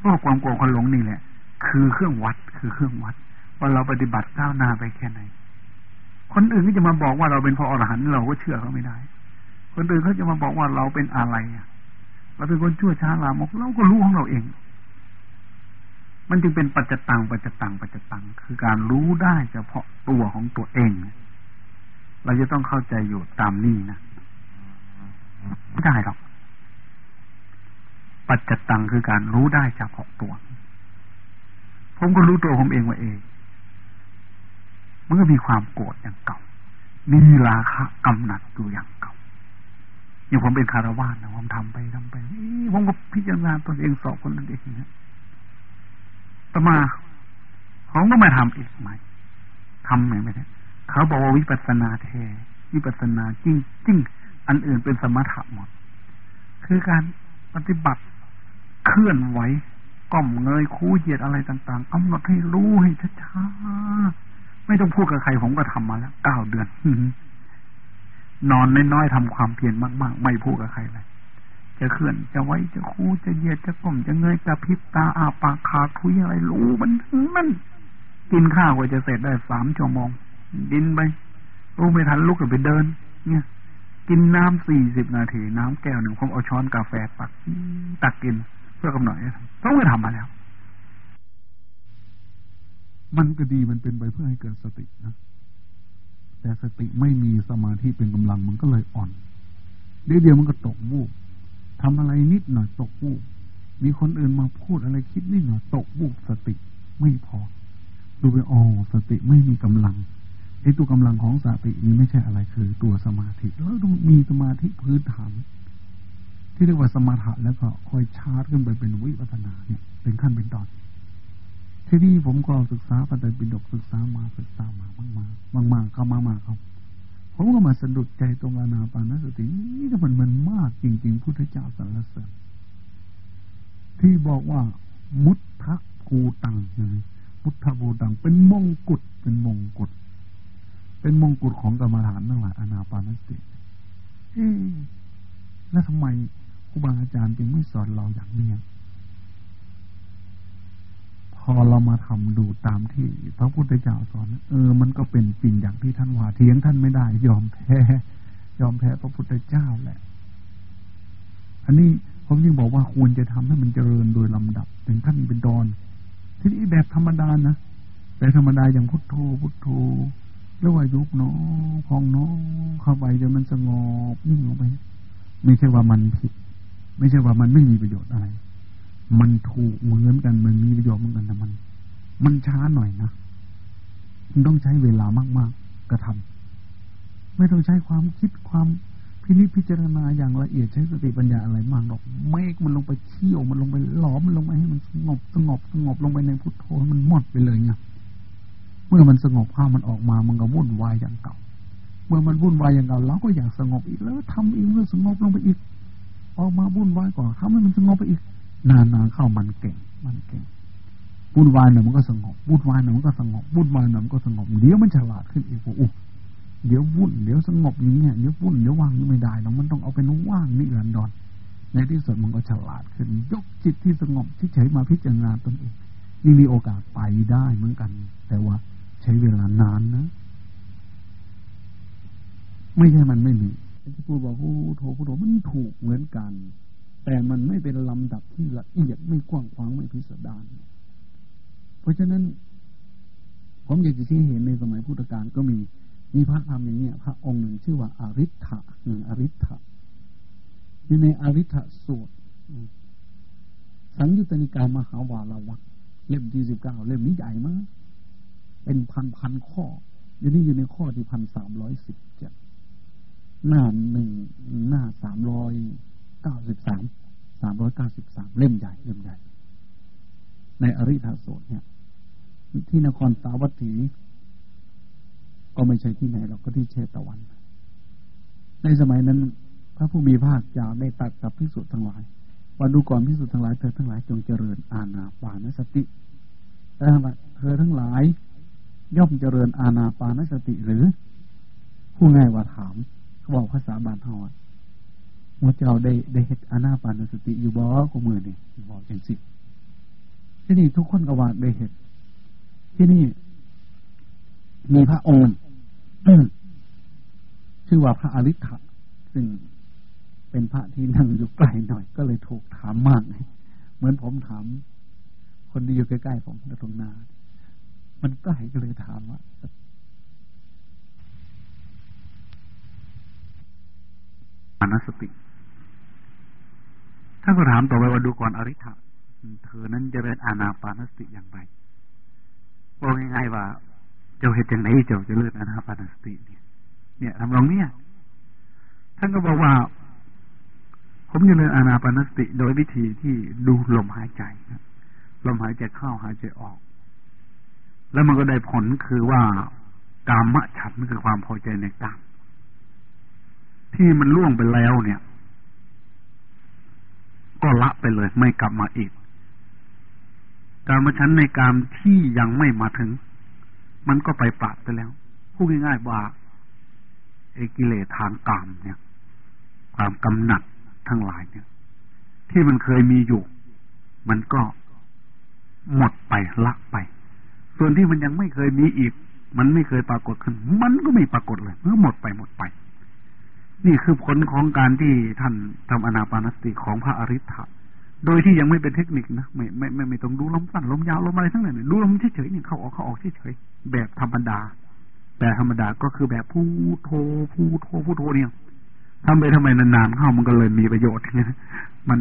โลภความโกรธความหลงนี่แหละ คือเครื่องวัดคือเครื่องวัด ว่าเราปฏิบัติก้าวหน้าไปแค่ไหน คนอื่นก็จะมาบอกว่าเราเป็นพระอรหันต์เราก็เชื่อเขาไม่ได้ คนอื่นเขาจะมาบอกว่าเราเป็นอะไรอะเราเป็นคนชั่วช้าลามกเราก็รู้ของเราเอง มันจึงเป็นปัจจตังปัจจตังปัจจตังคือการรู้ได้เฉพาะตัวของตัวเอง เราจะต้องเข้าใจอยู่ตามนี้นะไม่ได้หรอก ปัจจตังคือการรู้ได้เฉพาะตัว ผมก็รู้ตัวผมเองว่าเอง มันก็มีความโกรธอย่างเก่า มีราคะกำหนัดอยู่อย่างเก่าอย่างผมเป็นคารวานนะผมทำไปทำไปผมก็พิจารณาตนเองสอบคนนั้นเองนะต่อมาผมก็มาทำอีกใหม่ทำไหมไม่ได้ เขาบอกว่าวิปัสนาเทวิปัสนาจริงจริงอันอื่นเป็นสมถะหมด คือการปฏิบัติเคลื่อนไหวก้มเงยคู่เหยียดอะไรต่างๆกำหนดให้รู้ให้ช้าๆไม่ต้องพูดกับใครผมก็ทำมาแล้วเก้าเดือนนอนน้อยๆทำความเพียรมาก ๆ ไม่พูดกับใครเลยจะเคลื่อนจะไว้จะคู่จะเหยียดจะก้มจะเงยกระพิบตาอาปากขาทุยอะไรรู้มันมันกินข้าวกว่าจะเสร็จได้สามชั่วโมง ดินไปรู้ไม่ทันลุกไปเดิน เนี่ย กินน้ำสี่สิบนาที น้ำแก้วหนึ่งผมเอาช้อนกาแฟตักตักกินเพื่อกำหนดต้องไปทำมาแล้ว มันก็ดีมันเป็นไปเพื่อให้เกิดสตินะแต่สติไม่มีสมาธิเป็นกำลังมันก็เลยอ่อนเดี๋ยวเดียวมันก็ตกวูบทำอะไรนิดหน่อยตกวูบมีคนอื่นมาพูดอะไรคิดนิดหน่อยตกวูบสติไม่พอ ดูไปอ๋อสติไม่มีกำลัง ไอ้ตัวกำลังของสตินี้ไม่ใช่อะไรคือตัวสมาธิแล้วต้องมีสมาธิพื้นฐาน ที่เรียกว่าสมถะแล้วก็ค่อยชาร์จขึ้นไปเป็นวิปัสนาเนี่ยเป็นขั้นเป็นตอน ที่นี่ผมก็ศึกษาปฏิปิฎกศึกษามาศึกษามามากมากมากเข้ามามากครับผมก็มาสะดุดใจตรงอานาปานสตินี่ถ้ามันมันมากจริง ๆ พุทธเจ้าสรรเสริญที่บอกว่ามุทธภูตังมุทธภูตังเป็นมงกุฎเป็นมงกุฎ เป็นมงกุฎของกรรมฐานทั้งหลายอานาปานสติเอ๊แล้วทำไมครูบาอาจารย์จึงไม่สอนเราอย่างนี้พอเรามาทำดูตามที่พระพุทธเจ้าสอนเออ มันก็เป็นจริงอย่างที่ท่านว่าเถียงท่านไม่ได้ ยอมแพ้ยอมแพ้พระพุทธเจ้าแหละ อันนี้ผมยิ่งบอกว่าควรจะทำให้มันเจริญโดยลำดับ ถึงขั้นเป็นดอน ทีนี้แบบธรรมดานะแต่ธรรมดาอย่างพุทโธพุทโธ แล้วว่ายุบเนาะพองเนาะเข้าไปจนมันสงบนิ่งลงไป ไม่ใช่ว่ามันผิด ไม่ใช่ว่ามันไม่มีประโยชน์อะไร มันถูกเหมือนกันมันมีประโยชน์เหมือนกันแต่มัน มันช้าหน่อยนะมันต้องใช้เวลามากๆกระทำไม่ต้องใช้ความคิดความพินิจพิจารณาอย่างละเอียดใช้สติปัญญาอะไรมากหรอกเมฆมันลงไปเขี่ยวมันลงไปหลอมมันลงไปให้มันสงบสงบสงบลงไปในพุทโธมันหมดไปเลยไง เมื่อมันสงบข้ามันออกมามันก็วุ่นวายอย่างเก่า เมื่อมันวุ่นวายอย่างเราเราก็อยากสงบอีกแล้วทำอีกเมื่อสงบลงไปอีก ออกมาวุ่นวายก่อนทำให้มันสงบไปอีก นานๆเข้ามันเก่ง มันเก่งวุ่นวายหน่อยมันก็สงบวุ่นวายหน่อยมันก็สงบวุ่นวายหน่อยมันก็สงบเดี๋ยวมันฉลาดขึ้นอีกโอ้เดี๋ยววุ่นเดี๋ยวสงบอย่างเงี้ยเดี๋ยววุ่นเดี๋ยวว่างไม่ได้หรอกมันต้องเอาเป็นว่างนี่เอือนดอนในที่สุดมันก็ฉลาดขึ้น ยกจิตที่สงบเฉยๆมาพิจารณาตนเองนี่มีโอกาสไปได้เหมือนกัน แต่ว่า ช้เวลานานนะ ไม่ใช่มันไม่มีที่พูดบอกผู้โทผู้โทมันถูกเหมือนกัน แต่มันไม่เป็นลำดับที่ละเอียดไม่กว้างขวางไม่พิสดารเพราะฉะนั้น ผมอยากจะที่เห็นในสมัยพุทธกาลก็มีมีพระธรรมอย่างนี้พระองค์หนึ่งชื่อว่าอาริ t ะอริ t ะอยู่ในอริ t ะสูตรสังยุตติกายมหาวาลวักเล่มที่สิบเก้าเล่มนี้ใหญ่มาก เป็นพันพันข้อ อยู่นี่อยู่ในข้อที่พันสามร้อยสิบเจ็ดหน้าหนึ่งหน้าสามร้อยเก้าสิบสามสามร้อยเก้าสิบสามเล่มใหญ่เล่มใหญ่ ในอริธาโสตเนี่ย ที่นครสาวัตถี ก็ไม่ใช่ที่ไหนเราก็ที่เชตวัน ในสมัยนั้น พระผู้มีภาคเจ้าได้ตัดกับพิสุทธ์ทั้งหลายว่าดูก่อนพิสุทธ์ทั้งหลายเธอทั้งหลายจงเจริญอาณาปานสติเธอทั้งหลาย ย่อมเจริญอาณาปานสติหรือ ผู้ง่ายว่าถาม เขาบอกภาษาบาลเฮาว่าเจ้าได้ได้เห็นอาณาปานสติอยู่บ่ก็มือนี่บอกอย่างสิที่นี่ทุกคนก็ว่าได้เห็นที่นี่ มีพระองค์ชื่อว่าพระอริ t ะซึ่งเป็นพระที่นั่งอยู่ใกล้หน่อย ก็เลยถูกถามมาก เหมือนผมถาม คนที่อยู่ใกล้ๆผมตรงนา มันใกล้ก็เลยถามว่าอานสติถ้าก็ถามต่อไปว่าดูก่อนอริ t ะเธอนั้นจะเรียนอาณาปานสติอย่างไรบอกง่ายๆว่า เจ้าเหตุอย่างไหนเจ้าจะเลื่อนอาณาปานสติเนี่ย เนี่ยทำลองเนี่ย ท่านก็บอกว่า ผมจะเรียนอานาปนสติ โดยวิธีที่ดูลมหายใจลมหายใจเข้าหายใจออก แล้วมันก็ได้ผลคือว่ากามะฉันคือความพอใจในกามที่มันล่วงไปแล้วเนี่ย ก็ละไปเลย ไม่กลับมาอีก การมาชันในกามที่ยังไม่มาถึง มันก็ไปปราดไปแล้วพูดง่ายๆว่าไอ้กิเลสทางกามเนี่ย ความกำหนัดทั้งหลายเนี่ย ที่มันเคยมีอยู่ มันก็หมดไปละไป ส่วนที่มันยังไม่เคยมีอีก มันไม่เคยปรากฏขึ้น มันก็ไม่ปรากฏเลยเมื่อหมดไปหมดไป นี่คือผลของการที่ท่านทำอนาปานสติของพระอริ t ะโดยที่ยังไม่เป็นเทคนิคนะไม่ไม่ไม่ไม่ต้องดูลมสั้นลมยาวลมอะไรทั้งนั้นดูลมเฉยๆเนี่ยเข้าออกเข้าออกเฉยๆแบบธรรมดา แบบธรรมดาก็คือแบบพูโทพูโทพูโทเนี่ยทำไปทำไมนานๆเข้ามันก็เลยมีประโยชน์มัน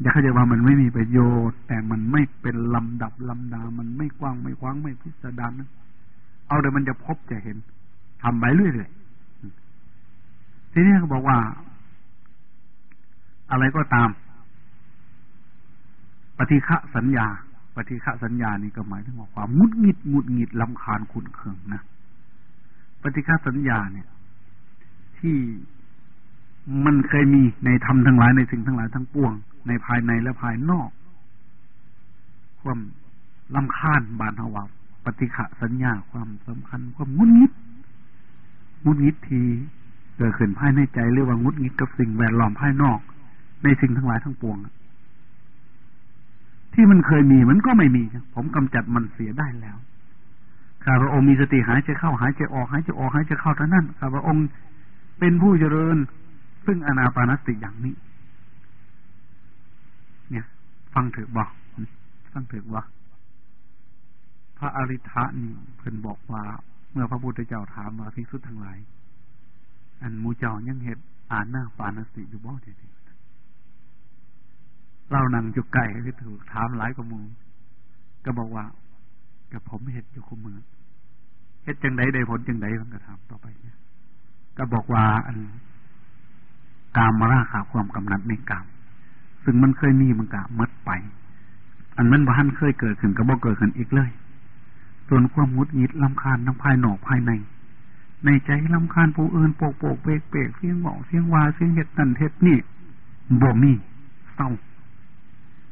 อย่าเข้าใจว่ามันไม่มีประโยชน์ แต่มันไม่เป็นลำดับลำดา มันไม่กว้างไม่คว้างไม่พิสดารนะเอาเดี๋ยวมันจะพบจะเห็นทำไปเรื่อยๆทีนี้เขาบอกว่า อะไรก็ตาม ปฏิฆะสัญญา ปฏิฆะสัญญานี่ก็หมายถึงว่าความงุดหงิดงุดหงิดลำคาญขุนเคืองนะปฏิฆะสัญญาเนี่ย ที่มันเคยมีในธรรมทั้งหลายในสิ่งทั้งหลายทั้งปวง ในภายในและภายนอก ความลำคาญบานหวาปฏิฆะสัญญาความสำคัญ ความงุนงิดงุนงิดทีเกิดขึ้นภายในใจเรียกว่างุนงิดกับสิ่งแวดล้อมภายนอก ในสิ่งทั้งหลายทั้งปวง ที่มันเคยมีมันก็ไม่มี ผมกำจัดมันเสียได้แล้วข้าพระองค์มีสติหายใจเข้าหายใจออกหายใจออกหายใจเข้าเท่านั้นข้าพระองค์เป็นผู้เจริญ ซึ่งอนาปานสติอย่างนี้ ฟังเถอะบอกฟังเถอะว่าพระอริทะนี่เพิ่นบอกว่า เมื่อพระพุทธเจ้าถามว่าภิกษุทั้งหลาย อันมูเจ้ายังเหตุอ่านหน้าปานสติอยู่บ่เดียวเรานั่งจุกไก่ที่ถูกถามหลายกว่ามูก็บอกว่ากับผมเหตุอยู่คุมมือเหตุจังไดได้ผลจังไดมันก็ถามต่อไปเนี่ยก็บอกว่า อันกามมาราคาความกำนัดในกาม ซึ่งมันเคยมีมันกะมดไป อันมันบ้านเคยเกิดขึ้นก็บ่เกิดขึ้นอีกเลย ส่วนความงุดหงิดลำคาญทั้งภายนอกภายใน ในใจลำคาญผู้อื่นโปกโปกเปกเปกเสียงบอกเสียงวาเสียงเห็ดนั่นเห็ดนี่บ่มีเศร้า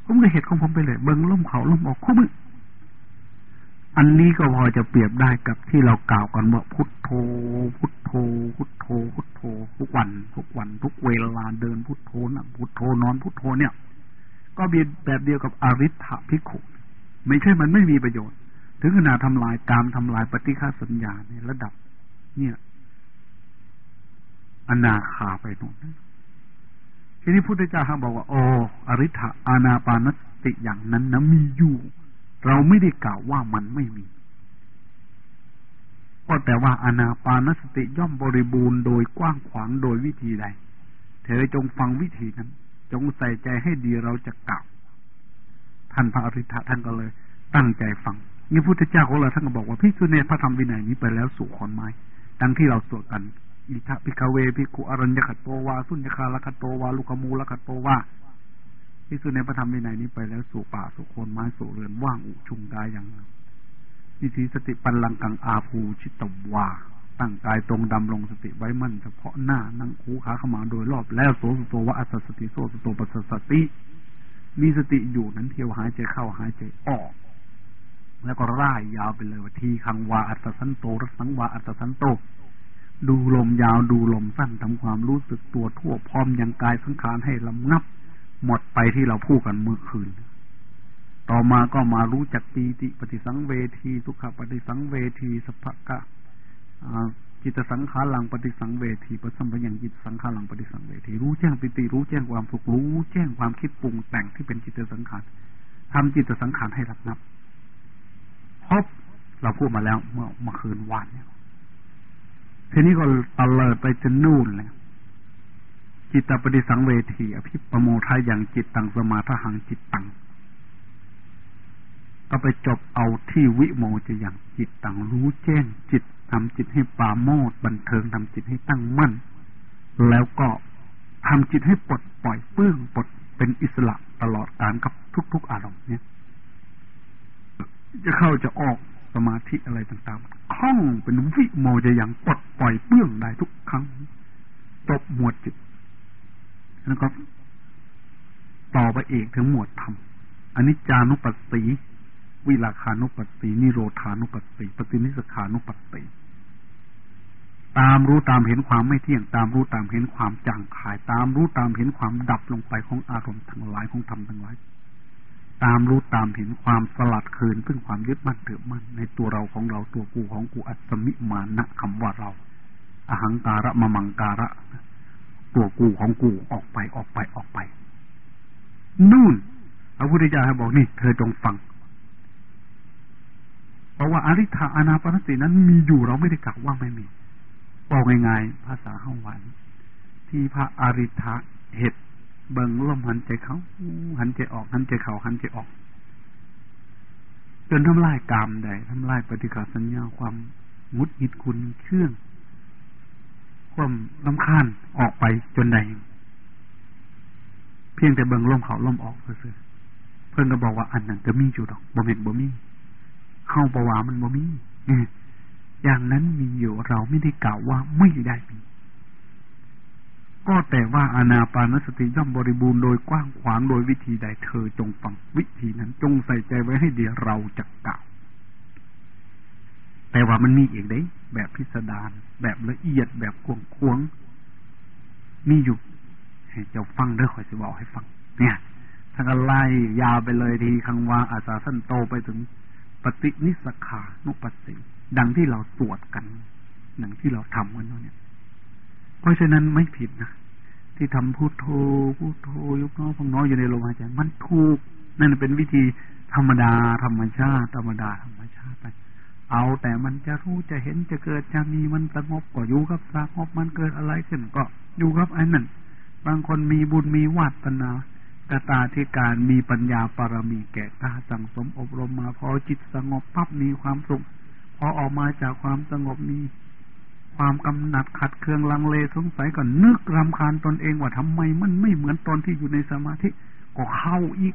ผมก็เห็ดของผมไปเลย เบิ้งล่มเขาล่มออกคู่มือ อันนี้ก็พอจะเปรียบได้กับที่เรากล่าวกันว่าพุทโธ พุทโธ พุทโธ พุทโธ ทุกวัน ทุกวัน ทุกเวลาเดินพุทโธนะพุทโธนอนพุทโธเนี่ย ก็เบียแบบเดียวกับอริ t ฐพิขุ ไม่ใช่มันไม่มีประโยชน์ ถึงขนาดทำลายการทำลายปฏิฆาสัญญาในระดับ เนี่ย อนาคาไปตรงนั้นทีนี้พุทธเจ้าเขาบอกว่าโอ้อริ t อานาปานสติอย่างนั้นนะมีอยู่ เราไม่ได้กล่าวว่ามันไม่มี ก็แต่ว่าอนาปานสติย่อมบริบูรณ์โดยกว้างขวางโดยวิธีใด เธอจงฟังวิธีนั้น จงใส่ใจให้ดีเราจะกล่าวท่านพระอริธะท่านก็เลย ตั้งใจฟังนี่พุทธเจ้าของเราท่านก็บอกว่าพิสุเนพระธรรมวินัยนี้ไปแล้วสู่ขอนไม้ดังที่เราสวดกันอิทะพิกาเวพิกุอรัญญคโตวา สุญญคาลคโตวา ลุกมูลคโตวา ที่สุดในพระธรรมในไหนนี้ไปแล้วสู่ป่าสู่โคนไม้สู่เรือนว่างอุชุงกายอย่างวิธีสติปันลังกังอาภูชิตวาตั้งกายตรงดำลงสติไว้มั่นเฉพาะหน้านั่งคูขาขมาโดยรอบแล้วโสสโตวะอัสสติโสสโตปัสสติ มีสติอยู่นั้นเที่ยวหายใจเข้าหายใจออก แล้วก็ร่ายยาวไปเลยว่าทีคังวาอัตสันโตรสังวาอัตสันโต ดูลมยาวดูลมสั้นทำความรู้สึกตัวทั่วพร้อมยังกายสังขารให้ลำงับ หมดไปที่เราพูดกันเมื่อคืน ต่อมาก็มารู้จักปีติปฏิสังเวทีทุกขปฏิสังเวทีสภกะจิตสังขารังปฏิสังเวทีปสัมปยังจิตสังขารังปฏิสังเวที รู้แจ้งปิติรู้แจ้งความสุขรู้แจ้งความคิดปรุงแต่งที่เป็นจิตสังขารทำจิตสังขารให้รับนับพบเราพูดมาแล้วเมื่อเมื่อคืนวานเนี่ยทีนี้ก็ตะเลิดไปจนนู่นเลย จิตตปฏิสังเวทีอภิปโมทาอย่างจิตตังสมาทหังจิตตังก็ไปจบเอาที่วิโมจะอย่างจิตตังรู้แจ้งจิตทำจิตให้ปาโมดบันเทิงทำจิตให้ตั้งมั่น แล้วก็ทำจิตให้ปลดปล่อยเปื้องปลดเป็นอิสระตลอดการกับทุก ๆ อารมณ์เนี่ย จะเข้าจะออกสมาธิอะไรต่างๆคล่องเป็นวิโมจะอย่างปลดปล่อยเปื้องได้ทุกครั้งจบหมวดจิต แล้วก็ต่อไปเอกถึงหมวดธรรมอันนี้จานุปัสสี วิลาคานุปัสสี นิโรธานุปัสสี ปฏินิสขานุปัสสี ตามรู้ตามเห็นความไม่เที่ยง ตามรู้ตามเห็นความจางขาย ตามรู้ตามเห็นความดับลงไปของอารมณ์ทั้งหลายของธรรมทั้งหลาย ตามรู้ตามเห็นความสลัดคืนซึ่งความยึดมั่นถือมั่นในตัวเราของเราตัวกูของกูอัตมิมานะคำว่าเรา อหังการะมะมังการะ ตัวกูของกูออกไปออกไปออกไป นู่นพระพุทธเจ้าบอกนี่เธอจงฟังเพราะว่าอริธาอนาปนสตินั้นมีอยู่เราไม่ได้กล่าวว่าไม่มีบอกง่ายๆภาษาห้องวันที่พระอริธาเหตุเบิ่งลมหันใจเขาหันใจออกหันใจเขาหันใจออก จนทำลายกรรมใดทำลายปฏิกาสัญญาความมุดหิดคุณเครื่อง ความลำคาญออกไปจนใดเพียงแต่เบิ่งลมเขาลมออกเพื่อเพื่อนก็บอกว่าอันนั้นจะมีอยู่ดอกบ่เห็นบ่มีเข้าปวามันบ่มีอย่างนั้นมีอยู่เราไม่ได้กล่าวว่าไม่ได้มีก็แต่ว่าอานาปานสติย่อมบริบูรณ์โดยกว้างขวางโดยวิธีใดเธอจงฟังวิธีนั้นจงใส่ใจไว้ให้เดียวเราจะกล่าว แต่ว่ามันมีอีกได้แบบพิสดารแบบละเอียดแบบกวงควงมีอยู่เจ้าฟังเด้อคอยจะบอกให้ฟัง เนี่ยถ้าก็ไล่ยาวไปเลยทีคังว่าอาสาสั้นโตไปถึงปฏินิสขานุปัสสิดังที่เราตรวจกันดังที่เราทำกันเนี่ย เพราะฉะนั้นไม่ผิดนะที่ทำพูดโทพูดโทยุบน้อยพองน้อยอยู่ในลมหายใจมันถูก นั่นเป็นวิธีธรรมดาธรรมชาติธรรมดาธรรม เอาแต่มันจะรู้จะเห็นจะเกิดจะมีมันสงบก็อยู่กับสงบมันเกิดอะไรขึ้นก็อยู่กับไอ้นั่นบางคนมีบุญมีวาสนากตาธิการมีปัญญาปรมีแก่กล้าสังสมอบรมมาพอจิตสงบปั๊บมีความสุขพอออกมาจากความสงบมีความกำหนัดขัดเคืองลังเลสงสัยก็นึกรำคาญตนเองว่าทำไมมันไม่เหมือนตอนที่อยู่ในสมาธิก็เข้าอีก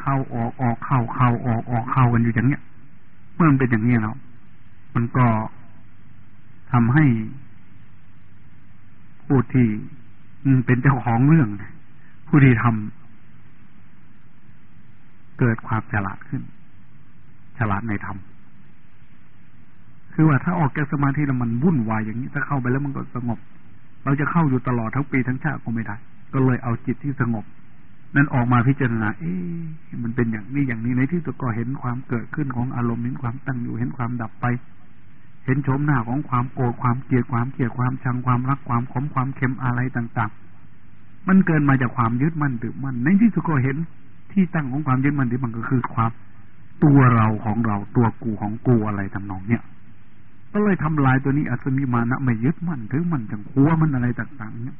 เข้าออกออกเข้าเข้าออกออกเข้ากันอยู่อย่างเนี้ยเมื่อมันเป็นอย่างนี้แล้ว มันก็ทำให้ผู้ที่เป็นเจ้าของเรื่อง ผู้ที่ทำเกิดความฉลาดขึ้น ฉลาดในธรรมคือว่าถ้าออกจากสมาธิแล้วมันวุ่นวายอย่างนี้ถ้าเข้าไปแล้วมันก็สงบ เราจะเข้าอยู่ตลอดทั้งปีทั้งชาติก็ไม่ได้ ก็เลยเอาจิตที่สงบ นั้นออกมาพิจารณา เอ๊ะมันเป็นอย่างนี้อย่างนี้ในที่สุดก็เห็นความเกิดขึ้นของอารมณ์เห็นความตั้งอยู่เห็นความดับไป เห็นโฉมหน้าของความโกรธความเกลียดความเกลียดความชังความรักความขมความเค็มอะไรต่าง ๆ มันเกินมาจากความยึดมั่นถือมั่นในที่สุดก็เห็นที่ตั้งของความยึดมั่นถือมั่นก็คือความตัวเราของเราตัวกูของกูอะไรทำนองเนี้ยก็เลยทำลายตัวนี้อัศมีมานะไม่ยึดมั่นถือมั่นจังคัวมันอะไรต่าง ๆ เนี้ย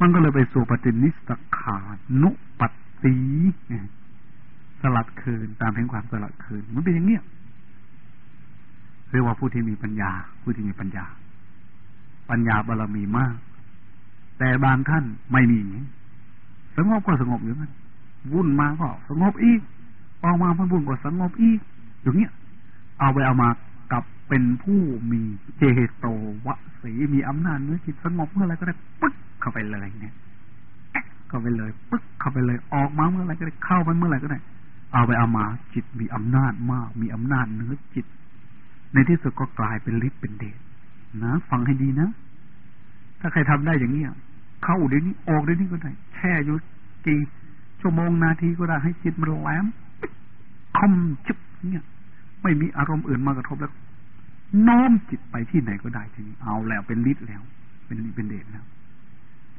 มันก็เลยไปสู่ปฏินิสขานุปัตตีสลัดคืนตามเห็นความสลัดคืนมันเป็นอย่างเนี้ย เรียกว่าผู้ที่มีปัญญา ผู้ที่มีปัญญา ปัญญาบารรมีมาก แต่บางท่านไม่มีสงบก็สงบอยู่นั้นวุ่นมาก็สงบอีกออกมาพันบุญก็สงบอีกอย่างเงี้ย เอาไปเอามากับเป็นผู้มีเจโตวสีมีอำนาจเนื้อจิตสงบเมื่อไรก็ได้ปึ๊กเข้าไปเลยเนี่ยเข้าไปเลยปึ๊กเข้าไปเลย ออกมาเมื่อไรก็ได้เข้าไปเมื่อไรก็ได้ เอาไปเอามาจิตมีอำนาจมาก มีอำนาจเนื้อจิต ในที่สุดก็กลายเป็นฤทธิ์เป็นเดชนะฟังให้ดีนะ ถ้าใครทำได้อย่างเนี้ยเข้าเดี๋ยวนี้ออกเดี๋ยวนี้ก็ได้ แช่อยู่กี่ชั่วโมงนาทีก็ได้ให้จิตมันแหลมคมจุบเนี่ยไม่มีอารมณ์อื่นมากระทบแล้วน้อมจิตไปที่ไหนก็ได้ทีนี้เอาแล้วเป็นฤทธิ์แล้ว เป็นเป็นเดชแล้ว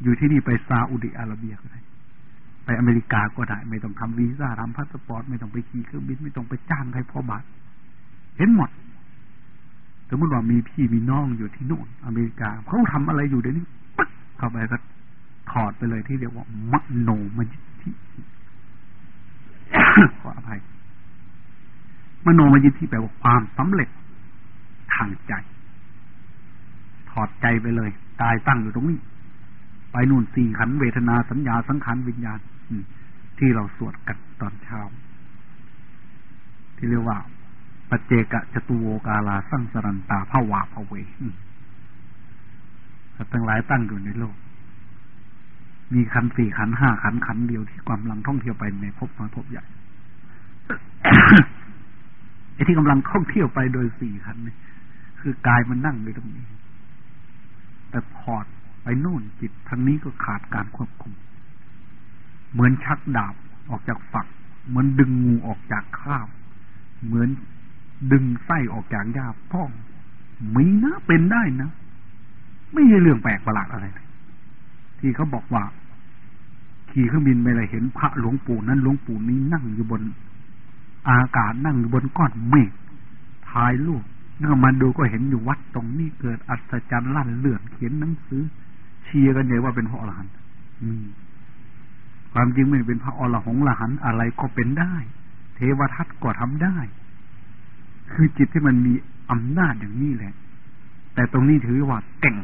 อยู่ที่นี่ไปซาอุดิอาระเบียก็ได้ไปอเมริกาก็ได้ ไม่ต้องทำวีซ่าทำพาสปอร์ตไม่ต้องไปขี่เครื่องบินไม่ต้องไปจ้างใครพอบาทเห็นหมด สมมติว่ามีพี่มีน้องอยู่ที่นู่นอเมริกาเขาทำอะไรอยู่เดี๋ยวนี้ปึ๊กเข้าไปก็ถอดไปเลยที่เรียกว่ามโนมยิทธิขออภัยมโนมยิทธิแปลว่าความสำเร็จทางใจ ถอดใจไปเลยกายตั้งอยู่ตรงนี้ ไปนู่นสี่ขันเวทนาสัญญาสังขารวิญญาณที่เราสวดกันตอนเช้า ที่เรียกว่า ปเจกะจตุโวกาลาสังสรันตาภาวาภเวสัตว์ทั้งหลายตั้งอยู่ในโลก มีขันสี่ขันห้าขันขันเดียวที่กำลังท่องเที่ยวไปในภพน้อยภพใหญ่ไอ้ที่กำลังท่องเที่ยวไปโดยสี่ขันนี่คือกายมันนั่งอยู่ตรงนี้ แต่พอดไปนู่นจิตทางนี้ก็ขาดการควบคุม เหมือนชักดาบออกจากฝัก เหมือนดึงงูออกจากคราบเหมือน ดึงไส้ออกจากหญ้าพ่องมีนะเป็นได้นะ ไม่ใช่เรื่องแปลกประหลาดอะไรเลยที่เขาบอกว่า ขี่เครื่องบินไปเลยเห็นพระหลวงปู่นั้นหลวงปู่นี้นั่งอยู่บน อากาศนั่งอยู่บนก้อนเมฆถ่ายรูปนั่งมาดูก็เห็นอยู่วัดตรงนี้เกิดอัศจรรย์ลั่นเลื่อนเขียนหนังสือ เชียร์กันใหญ่ว่าเป็นพระอรหันต์ความจริงไม่เป็นพระอรหงอรหันต์อะไรก็เป็นได้ เทวทัตก็ทำได้ คือจิตที่มันมีอำนาจอย่างนี้แหละ แต่ตรงนี้ถือว่าเก่ง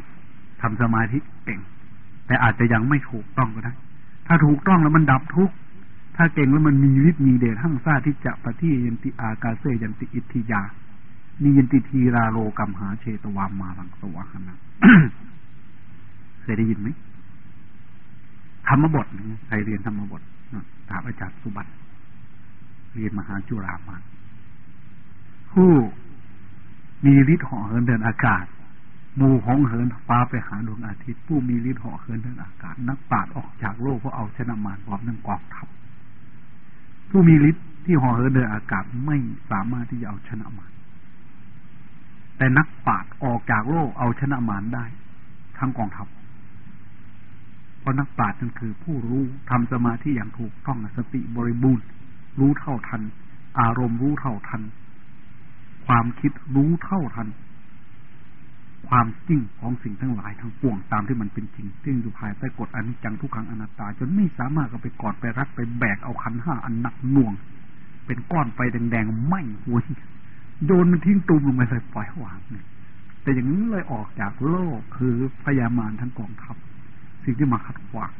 ทำสมาธิเก่ง แต่อาจจะยังไม่ถูกต้องก็ได้ ถ้าถูกต้องแล้วมันดับทุกข์ถ้าเก่งแล้วมันมีฤทธิ์มีเดชทั้งซาที่จะปฏิยันติอากาเซยันติอิทธิยานิยันติทีราโลกัมหาเชตวามาลังสวะหนะเคยได้ยินไหมธรรมบทใครเรียนธรรมบทถามอาจารย์สุบัติเรียนมหาจุฬามา ผู้มีฤทธิ์หาะเหินเดินอากาศมูของเหินฟ้าไปหาดวงอาทิตย์ผู้มีฤทธิ์หาะเหินเดินอากาศ นักปราชญ์ออกจากโลกเพราะเอาชนะมารพร้อมนั่งกองทัพผู้มีฤทธิ์ที่ห่อเหินเดินอากาศไม่สามารถที่จะเอาชนะมารแต่นักปราชญ์ออกจากโลกเอาชนะมารได้ ทั้งกองทัพเพราะนักปราชญ์นั่นคือผู้รู้ทำสมาธิอย่างถูกต้องสติบริบูรณ์รู้เท่าทัน อารมณ์รู้เท่าทัน ความคิดรู้เท่าทัน ความจริงของสิ่งทั้งหลายทั้งปวงตามที่มันเป็นจริงซึ่งอยู่ภายใต้กฎอนิจจังทุกขังอนัตตา จนไม่สามารถก็ไปกอดไปรัดไปแบกเอาขันห้าอันหนักหน่วง เป็นก้อนไฟแดงๆไหม้หัวโยนมันทิ้งตุ่มลงไปใส่ปล่อยวางเนี่ยแต่อย่างนี้เลยออกจากโลกคือพยามารทั้งกองทัพสิ่งที่มาขัดขวาง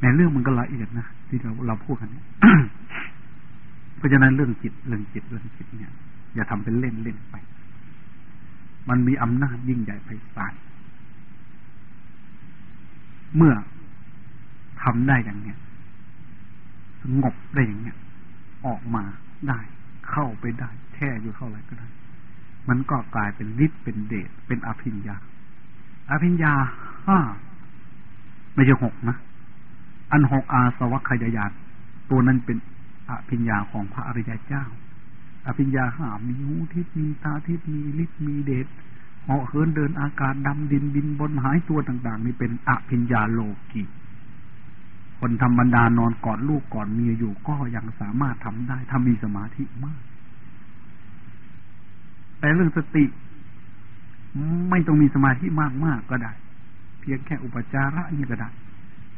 ในเรื่องมันก็ละเอียดนะที่เราเราพูดกันเพ ราะฉะนั้นเรื่องจิตเรื่องจิตเรื่องจิตเนี่ย อย่าทำเป็นเล่นเล่นไป มันมีอำนาจยิ่งใหญ่ไพศาลเมื่อทำได้อย่างเนี้ยสงบได้อย่างเนี้ยออกมาได้ เข้าไปได้แช่อยู่เท่าไหร่ก็ได้ มันก็กลายเป็นฤทธิ์เป็นเดชเป็นอภิญญา อภิญญาห้าไม่ใช่หกนะ อันหกอาสวัคยายานตัวนั้นเป็น อภิญญาของพระอริยเจ้า อภิญญาห้ามีหูทิพมีตาทิพมีฤทธิ์มีเดชเหาะเหินเดินอากาศดำดินบินบนหายตัวต่าง ๆ นี่เป็นอภิญญาโลกีคนธรรมดานอนกอดลูกกอดเมียอยู่ก็ยังสามารถทำได้ถ้ามีสมาธิมาก แต่เรื่องสติ ไม่ต้องมีสมาธิมากมากก็ได้ เพียงแค่อุปจาระนี่ก็ได้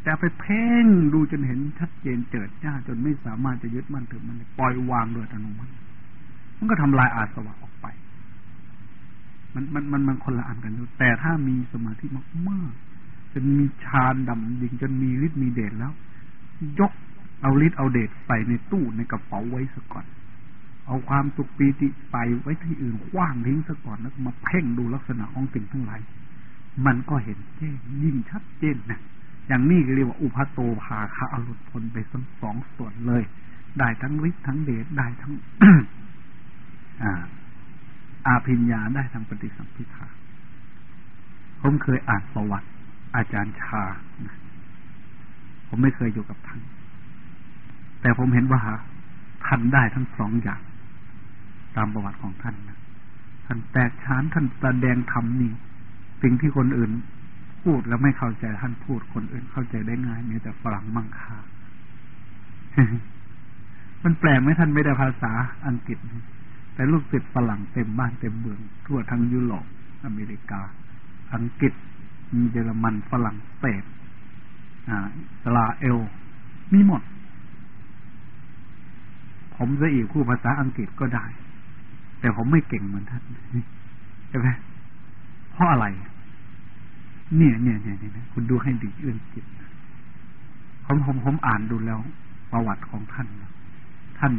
แต่ไปเพ่งดูจนเห็นชัดเจนเจิดจ้าจนไม่สามารถจะยึดมั่นถือมันปล่อยวางโดยอัตโนมัติมันก็ทำลายอาสวะออกไป มันมันมันมันคนละอันกันอยู่แต่ถ้ามีสมาธิมากๆจนมีฌานดำดิ่งจนมีฤทธิ์มีเดชแล้ว ยกเอาฤทธิ์เอาเดชใส่ในตู้ในกระเป๋าไว้ซะก่อน เอาความสุขปีติไปไว้ที่อื่นคว้างทิ้งซะก่อนแล้วมาเพ่งดูลักษณะของสิ่งทั้งหลาย มันก็เห็นแจ้งยิ่งชัดเจนนะ อย่างนี้เรียกว่าอุพัโตภาคาอรุณพ้นไปทั้งสองส่วนเลย ได้ทั้งฤทธิ์ทั้งเดชได้ทั้งอาอาภิญญาได้ทั้งปฏิสัมพิทาผมเคยอ่านประวัติ อาจารย์ชา ผมไม่เคยอยู่กับท่าน แต่ผมเห็นว่าท่านได้ทั้งสองอย่าง ตามประวัติของท่านนะท่านแตกฉานท่านแสดงธรรมนี่สิ่งที่คนอื่น พูดแล้วไม่เข้าใจท่านพูดคนอื่นเข้าใจได้ง่ายมีแต่ฝรั่งมั่งคามันแปลไหมท่านไม่ได้ภาษาอังกฤษ แต่ลูกศิษย์ฝรั่งเต็มบ้านเต็มเมือง ทั่วทั้งยุโรปอเมริกา อังกฤษมีเยอรมันฝรั่งเศสอ่าสลาเอล มีหมด ผมจะอีกคู่ภาษาอังกฤษก็ได้ แต่ผมไม่เก่งเหมือนท่านใช่ไหมเพราะอะไร เนี่ยเนี่ยเนี่ยเนี่ยคุณดูให้ดีเอื้อนจิตผมผมผมอ่านดูแล้ว ประวัติของท่าน ท่าน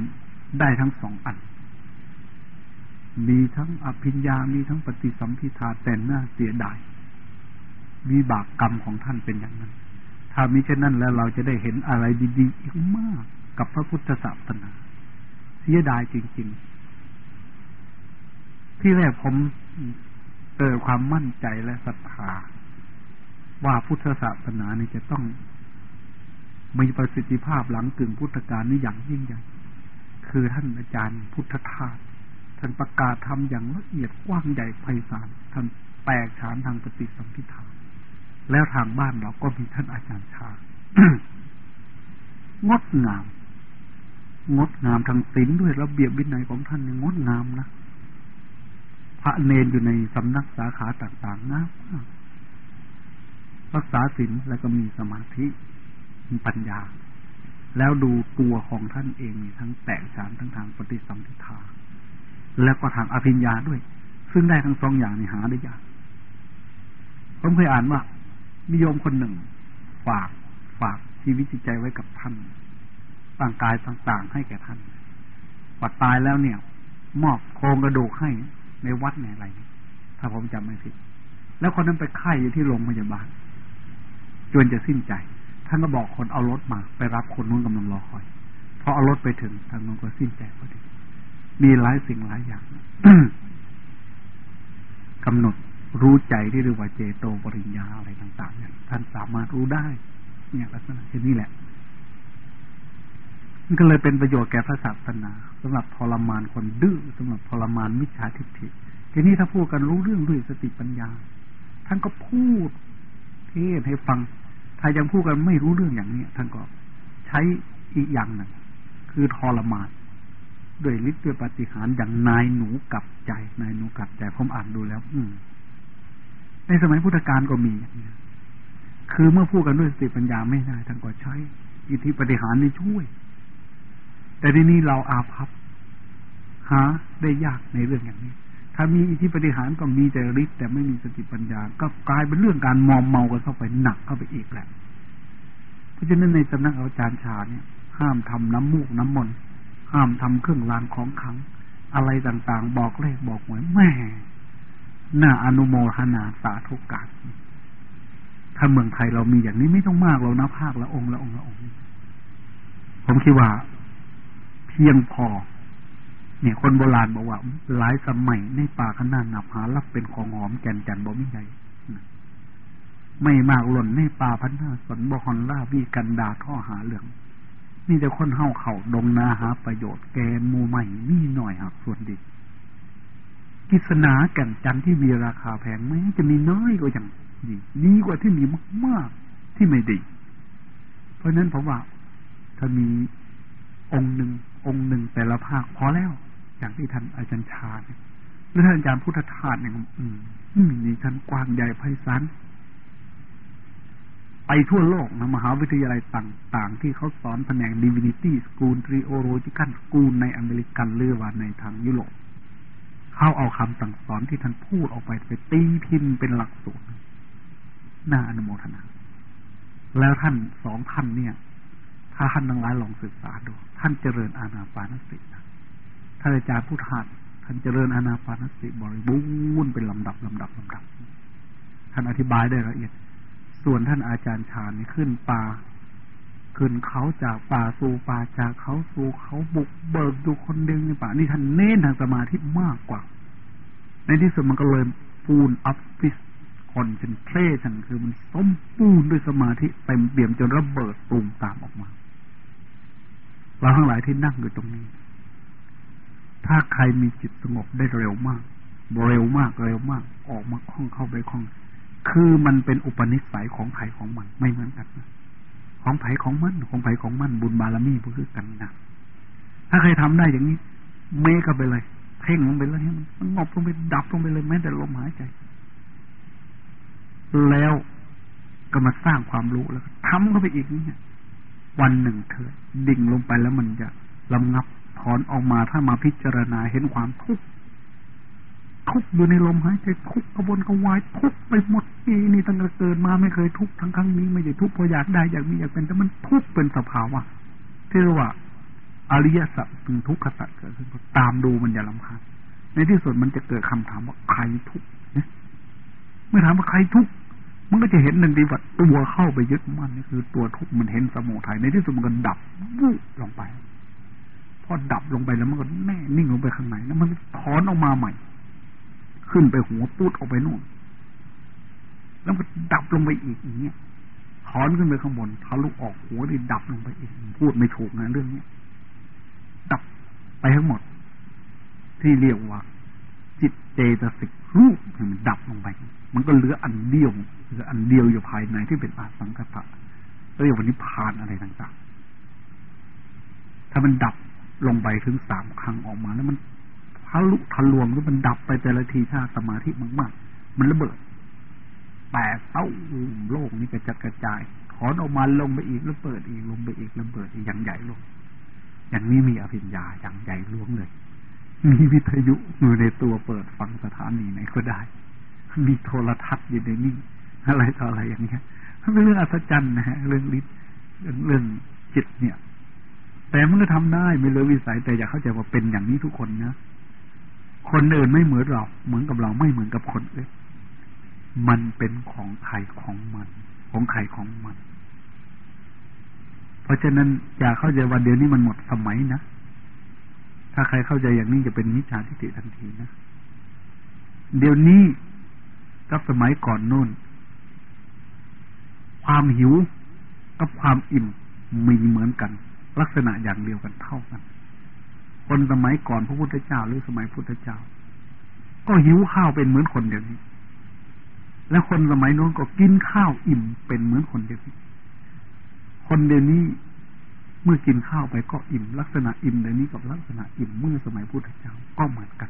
ได้ทั้งสองอัน มีทั้งอภิญญา มีทั้งปฏิสัมพิทาแต่น่าเสียดายมีบากกรรมของท่านเป็นอย่างนั้น ถ้ามิเช่นนั้นแล้วเราจะได้เห็นอะไรดีๆอีกมากกับพระพุทธศาสนา เสียดายจริง ๆ ที่แรกผมเกิดความมั่นใจและศรัทธา ว่าพุทธศาสนาเนี่ยจะต้องมีประสิทธิภาพหลังกึ่งพุทธกาลนี่อย่างยิ่งใหญ่ คือท่านอาจารย์พุทธทาสท่านประกาศทำอย่างละเอียดกว้างใหญ่ไพศาล ท่านแตกฉานทางปฏิสัมพิธาแล้วทางบ้านเราก็มีท่านอาจารย์ชางดงาม งดงามทางศีลด้วยระเบียบวินัยของท่านเนี่ยงดงามนะ พระเนนอยู่ในสำนักสาขาต่างๆนะ รักษาศีลแล้วก็มีสมาธิมีปัญญา แล้วดูตัวของท่านเองมีทั้งแตกฉานทั้งทางปฏิสัมพิทา แล้วก็ทางอภิญญาด้วย ซึ่งได้ทั้งสองอย่างในหาได้ยากผมเคยอ่านว่ามีโยมคนหนึ่ง ฝากฝากชีวิตจิตใจไว้กับท่านต่างกายต่างๆให้แก่ท่านปัดตายแล้วเนี่ย มอบโครงกระดูกให้ในวัดในอะไร ถ้าผมจำไม่ผิด แล้วคนนั้นไปไข้อยู่ที่โรงพยาบาล จนจะสิ้นใจ ท่านก็บอกคนเอารถมา ไปรับคนนู้นกำลังรอคอยพอเอารถไปถึงทางนู้นก็สิ้นใจพอดีมีหลายสิ่งหลายอย่างกำหนดรู้ใจที่เรียกว่าเจโตปริญญาอะไรต่างๆเนี่ยท่านสามารถรู้ได้ เนี่ยลักษณะเช่นนี้แหละมันก็เลยเป็นประโยชน์แก่พระศาสนาสำหรับทรมานคนดื้อสำหรับทรมานมิจฉาทิฏฐิทีนี้ถ้าพูดกันรู้เรื่องด้วยสติปัญญา ท่านก็พูดเทศให้ฟัง ถ้ายังพูดกันไม่รู้เรื่องอย่างนี้ท่านก็ใช้อีกอย่างหนึ่งคือทรมานด้วยฤทธิ์ด้วยปฏิหารอย่างนายหนูกับใจ นายหนูกับใจผมอ่านดูแล้ว อืม ในสมัยพุทธกาลก็มีอย่างนี้คือเมื่อพูดกันด้วยสติปัญญาไม่ได้ท่านก็ใช้อิทธิปฏิหารนี่ช่วย แต่ในนี้เราอาภัพหาได้ยากในเรื่องอย่างนี้ ถ้ามีอิทธิปฏิหารก็มีแต่ฤทธิ์แต่ไม่มีสติปัญญา ก็กลายเป็นเรื่องการมอมเมากันเข้าไปหนักเข้าไปอีกแหละ เพราะฉะนั้นในสำนักอาจารย์ชาเนี่ย ห้ามทำน้ำมูกน้ำมนต์ห้ามทำเครื่องรางของขัง อะไรต่างๆ บอกเลขบอกหวยแม่หน่าอนุโมทนาสาธุการถ้าเมืองไทยเรามีอย่างนี้ไม่ต้องมากเรานะภาคละองค์ละองค์ละองค์ ผมคิดว่า เพียงพอ เนี่ยคนโบราณบอกว่า หลายสมัยในป่าขนาดหนับหารับเป็นของหอมแก่นจันบ่มีใหญ่ไม่มากหล่นในป่าพันนาสนบฮอนล่าวีกันดาท่อหาเหลืองนี่จะคนเฮาเข่าดงนาหาประโยชน์แกนมูใหม่นี่หน่อยหักส่วนดีกิษณาแก่นจันที่มีราคาแพงไหมจะมีน้อยกว่าอย่างดีดีกว่าที่มีมากๆที่ไม่ดี เพราะนั้นผมว่าถ้ามีองค์หนึ่งองค์หนึ่งแต่ละภาคพอแล้ว อย่างที่ท่านอาจารย์ชาเนี่ยหรือท่านอาจารย์พุทธทาสเนี่ยอืมอืมนี่ท่านกว้างใหญ่ไพศาลไปทั่วโลกนะมหาวิทยาลัยต่าง ๆ ที่เขาสอนแผนก Divinity School Theological School ในอเมริกันหรือว่าในทางยุโรปเขาเอาคำสั่งสอนที่ท่านพูดออกไปไปตีพิมพ์เป็นหลักสูตรน่าอนุโมทนา แล้วท่านสองท่านเนี่ย ถ้าท่านทั้งหลายลองศึกษาดู ท่านเจริญอาณาปานสตินะ ท่านอาจารย์พุทธานท่านเจริญอาณาปานสติบริบูรณ์เป็นลำดับลำดับลำดับ ท่านอธิบายได้ละเอียด ส่วนท่านอาจารย์ชาญนี่ขึ้นป่าขึ้นเขาจากป่าสู่ป่าจากเขาสู่เขาบุกเบิกดูคนเดียวในป่านี่ท่านเน้นทางสมาธิมากกว่า ในที่สุดมันก็เลย full of his concentration คือมันสมบูรณ์ด้วยสมาธิเต็มเปี่ยมจนระเบิดตูมตามออกมา เราทั้งหลายที่นั่งอยู่ตรงนี้ ถ้าใครมีจิตสงบได้เร็วมาก เร็วมากเร็วมาก ออกมาคล่องเข้าไปคล่อง คือมันเป็นอุปนิสัยของใครของมันไม่เหมือนกันนะของไผ่ของมันของไผ่ของมันบุญบารมีก็คือกันนะถ้าใครทำได้อย่างนี้ เมก็ไปเลยเพ่งลงไปเลยมันงบลงไปดับลงไปเลยแม้แต่ลมหายใจ แล้วก็มาสร้างความรู้แล้วทำเข้าไปอีกนี่วันหนึ่งเธอ ดิ่งลงไปแล้วมันจะลำงับ ถอนออกมาถ้ามาพิจารณาเห็นความทุกข์ทุกอยู่ในลมหายใจทุกกระวนกระวายทุกไปหมดนี่นี่ตั้งแต่เกิดมาไม่เคยทุกทั้งครั้งนี้ไม่ใช่ทุกเพราะอยากได้อยากมีอยากเป็นแต่มันทุกเป็นสภาวะที่เรียกว่าอริยสัจเป็นทุกขสัจเกิดขึ้นตามดูมันอย่าลำคาญในที่สุดมันจะเกิดคำถามว่าใครทุกเนี่ยเมื่อถามว่าใครทุกมันก็จะเห็นหนึ่งดีว่าตัวเข้าไปยึดมั่นนี่คือตัวทุกมันเห็นสมุทัยในที่สุดมันก็ดับวูบลงไป พอดับลงไปแล้วมันก็แน่นิ่งลงไปข้างในแล้วมันถอนออกมาใหม่ ขึ้นไปหัวปุดออกไปนู่น แล้วมันดับลงไปอีกอย่างเงี้ยถอนขึ้นไปข้างบนทะลุออกหัวดิดับลงไปอีก พูดไม่ถูกนะเรื่องเนี้ยดับไปทั้งหมด ที่เรียกว่า จิตเจตสิกรูปมันดับลงไป มันก็เหลืออันเดียวเหลืออันเดียวอยู่ภายในที่เป็นอาสังคตะเรียกว่านิพพานอะไรต่างๆถ้ามันดับ ลงไปถึงสามครั้งออกมา แล้วมันทะลุทะลวงหรือมันดับไปแต่ละทีถ้าสมาธิมากๆ มันระเบิดแตกเต้าโลกนี้กระจัดกระจายถอนออกมาลงไปอีกแล้วเปิดอีกลงไปอีกแล้วเปิดอีกอย่างใหญ่ลง อย่างนี้มีอภิญญาอย่างใหญ่ล้วงเลย มีวิทยุอยู่ในตัวเปิดฟังสถานีไหนก็ได้ มีโทรทัศน์อยู่ในนี้อะไรต่ออะไรอย่างเงี้ยเป็นเรื่องอัศจรรย์นะฮะเรื่องฤทธิ์เรื่องจิตเนี่ย แต่มันก็ทำได้ไม่เลยวิสัยแต่อยากเข้าใจว่าเป็นอย่างนี้ทุกคนนะคนอื่นไม่เหมือนเรา เหมือนกับเราไม่เหมือนกับคนอื่นมันเป็นของใครของมัน ของใครของมัน เพราะฉะนั้นอย่าเข้าใจว่าเดี๋ยวนี้มันหมดสมัยนะถ้าใครเข้าใจอย่างนี้จะเป็นมิจฉาทิฏฐิทันทีนะเดี๋ยวนี้กับสมัยก่อนโนู่น ความหิวกับความอิ่มมีเหมือนกัน ลักษณะอย่างเดียวกันเท่ากัน คนสมัยก่อนพระพุทธเจ้าหรือสมัยพุทธเจ้า ก็หิวข้าวเป็นเหมือนคนเดียวนี้ และคนสมัยโน้นก็กินข้าวอิ่มเป็นเหมือนคนเดียวนี้ คนเดียวนี้เมื่อกินข้าวไปก็อิ่ม ลักษณะอิ่มเดี๋ยวนี้กับลักษณะอิ่มเมื่อสมัยพุทธเจ้าก็เหมือนกัน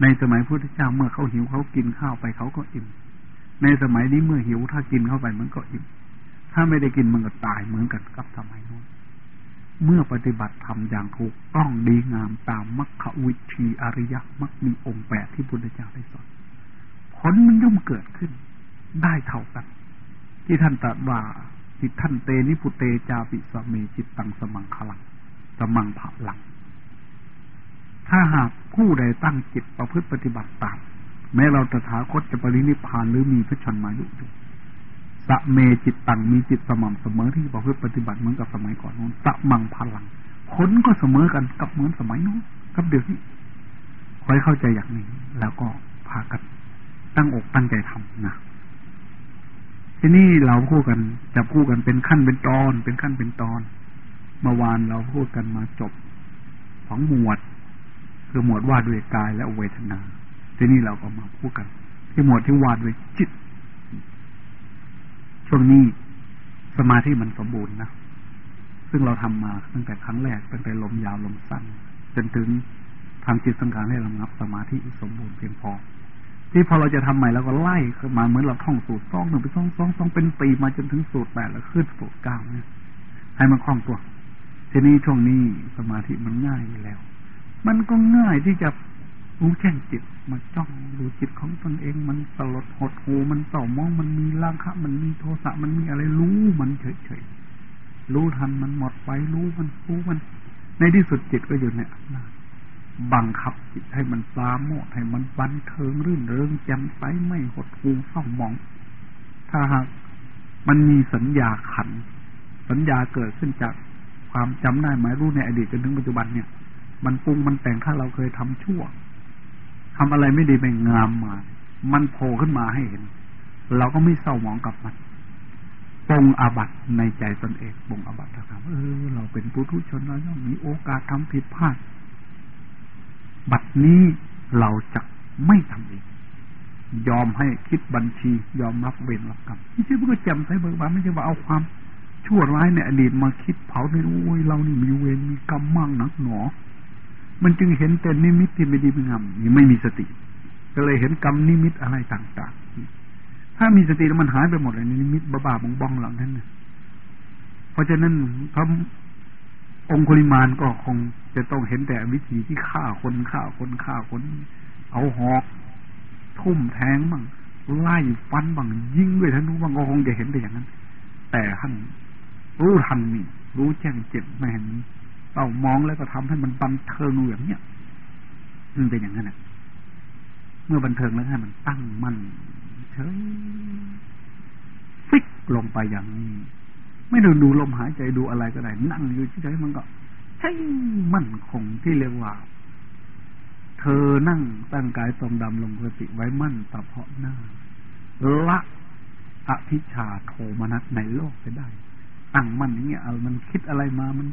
ในสมัยพุทธเจ้าเมื่อเขาหิวเขากินข้าวไปเขาก็อิ่ม ในสมัยนี้เมื่อหิวถ้ากินเข้าไปมันก็อิ่ม ถ้าไม่ได้กินมันก็ตายเหมือนกันกับสมัยโน้น เมื่อปฏิบัติธรรมอย่างถูกต้องดีงามตามมรรควิธีอริยมรรคมีองค์แปดที่พุทธเจ้าได้สอนผลมันย่อมเกิดขึ้น ได้เท่ากัน ที่ท่านตรัสว่าจิตท่านเตนิพุเตจาปิสเมจิตตังสมัง ผลังสมังผลัง ถ้าหากผู้ใดตั้งจิตประพฤติปฏิบัติตาม แม้เราตถาคตจะปรินิพพานหรือมีพระชนมายุอยู่ สเมจิตตังมีจิตสม่ำเสมอที่ประพฤติปฏิบัติเหมือนกับสมัยก่อนนู้นสมัง ผลังผลก็เสมอกันกับเหมือนสมัยนู้นกับเดี๋ยวนี้คอยเข้าใจอย่างนี้ แล้วก็พากันตั้งอกตั้งใจทำนะทีนี้เราพูดกันจะพูดกันเป็นขั้นเป็นตอน เป็นขั้นเป็นตอน เมื่อวานเราพูดกันมาจบสองหมวด คือหมวดว่าด้วยกายและเวทนา ทีนี้เราก็มาพูดกัน ที่หมวดที่ว่าด้วยจิต ช่วงนี้สมาธิมันสมบูรณ์นะ ซึ่งเราทำมาตั้งแต่ครั้งแรกตั้งแต่ลมยาวลมสั้น จนถึงทำจิตสังขารให้ระงับสมาธิสมบูรณ์เพียงพอ ที่พอเราจะทำใหม่แล้วก็ไล่ขึ้นมาเหมือนเราท่องสูตรสองหนึ่งไปสองสองสองเป็นปีมาจนถึงสูตรแปดแล้วขึ้นสูตรเก้าเนี่ยให้มันคล่องตัว ทีนี้ช่วงนี้สมาธิมันง่ายอยู่แล้ว มันก็ง่ายที่จะ รู้แจ้งจิตมาจ้องดูจิตของตนเอง มันสลดหดหูมันเศร้ามองมันมีราคะมันมีโทสะมันมีอะไรรู้มันเฉยๆรู้ทันมันหมดไปรู้มันรู้มัน ในที่สุดจิตก็อยู่ในอำนาจบังคับจิตให้มันปลาโมดให้มันบันเทิงรื่นเริงแจ่มใสไม่หดหูเศร้ามอง ถ้าหากมันมีสัญญาขัน สัญญาเกิดขึ้นจากความจำได้หมายรู้ในอดีตจนถึงปัจจุบันเนี่ย มันปรุงมันแต่งถ้าเราเคยทำชั่ว ทำอะไรไม่ดีไม่งามมา มันโผล่ขึ้นมาให้เห็น เราก็ไม่เศร้าหมองกับมันปงอาบัตในใจตนเองปงอาบัตนะครับเออ เราเป็นปุถุชนเราต้องมีโอกาสทำผิดพลาด บัดนี้เราจะไม่ทำเองยอมให้คิดบัญชี ยอมรับเวรรับกรรมไม่ใช่เพื่อจำใส่เบิกบานไม่ใช่ว่าเอาความชั่วร้ายในอดีตมาคิดเผาในโอ้ยเรานี่มีเวรมีกรรมมั่งนักหนอ มันจึงเห็นแต่นิมิตที่ไม่ดีไม่งามไม่มีสติ ก็เลยเห็นกรรมนิมิตอะไรต่างๆ ถ้ามีสติแล้วมันหายไปหมดเลยนิมิตบ้าๆบองๆเหล่านั้นเพราะฉะนั้นพระองคุลิมานก็คงจะต้องเห็นแต่วิธีที่ฆ่าคนฆ่าคนฆ่าคน เอาหอก ทุ่มแทงบ้างไล่ฟันบ้างยิงด้วยธนูบ้างก็คงจะเห็นแต่อย่างนั้น แต่ท่านรู้ทันนี่รู้แจ้งเจ็บไม่เห็น เต้ามองแล้วก็ทำให้มันบันเทิงอย่างเนี้ยมันเป็นอย่างนั้นแหละเมื่อบันเทิงแล้วให้มันตั้งมั่นเฉยฟิกลงไปอย่างนี้ ไม่ต้องดูลมหายใจดูอะไรก็ได้ นั่งอยู่เฉยๆมันก็ใช่มั่นคงที่เรียกว่า เธอนั่งตั้งกายตรงดำลงสติไว้มั่นตะเพาะหน้า ละอภิชาโทมนัสในโลกไปได้ ตั้งมั่นอย่างเงี้ยเอามันคิดอะไรมามัน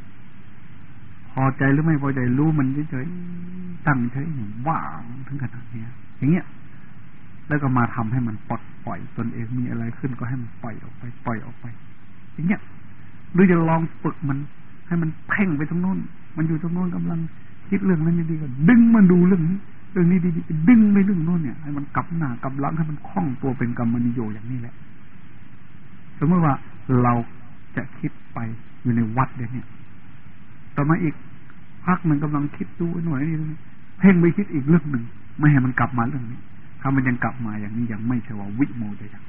พอใจหรือไม่พอใจรู้มันเฉยๆตั้งเฉยว่างถึงขนาดนี้อย่างเงี้ย แล้วก็มาทำให้มันปลดปล่อยตนเองมีอะไรขึ้นก็ให้มันปล่อยออกไป ปล่อยออกไป อย่างเงี้ยหรือจะลองฝึกมัน ให้มันเพ่งไปตรงโน้น มันอยู่ตรงโน้นกำลังคิดเรื่องนั้นดีก็ดึงมันดูเรื่องนี้เรื่องนี้ดีๆดึงไปเรื่องโน้นเนี่ยให้มันกลับหน้ากลับหลังให้มันคล่องตัวเป็นกรรมนิโยอย่างนี้แหละ สมมติว่าเราจะคิดไปอยู่ในวัดเดี๋ยวนี้ ต่อมาอีกพักมันกำลังคิดดูหน่อยนี่เพ่งไปคิดอีกเรื่องหนึ่งไม่ให้มันกลับมาเรื่องนี้ ถ้ามันยังกลับมาอย่างนี้ยังไม่ใช่ว่าวิโมจะยัง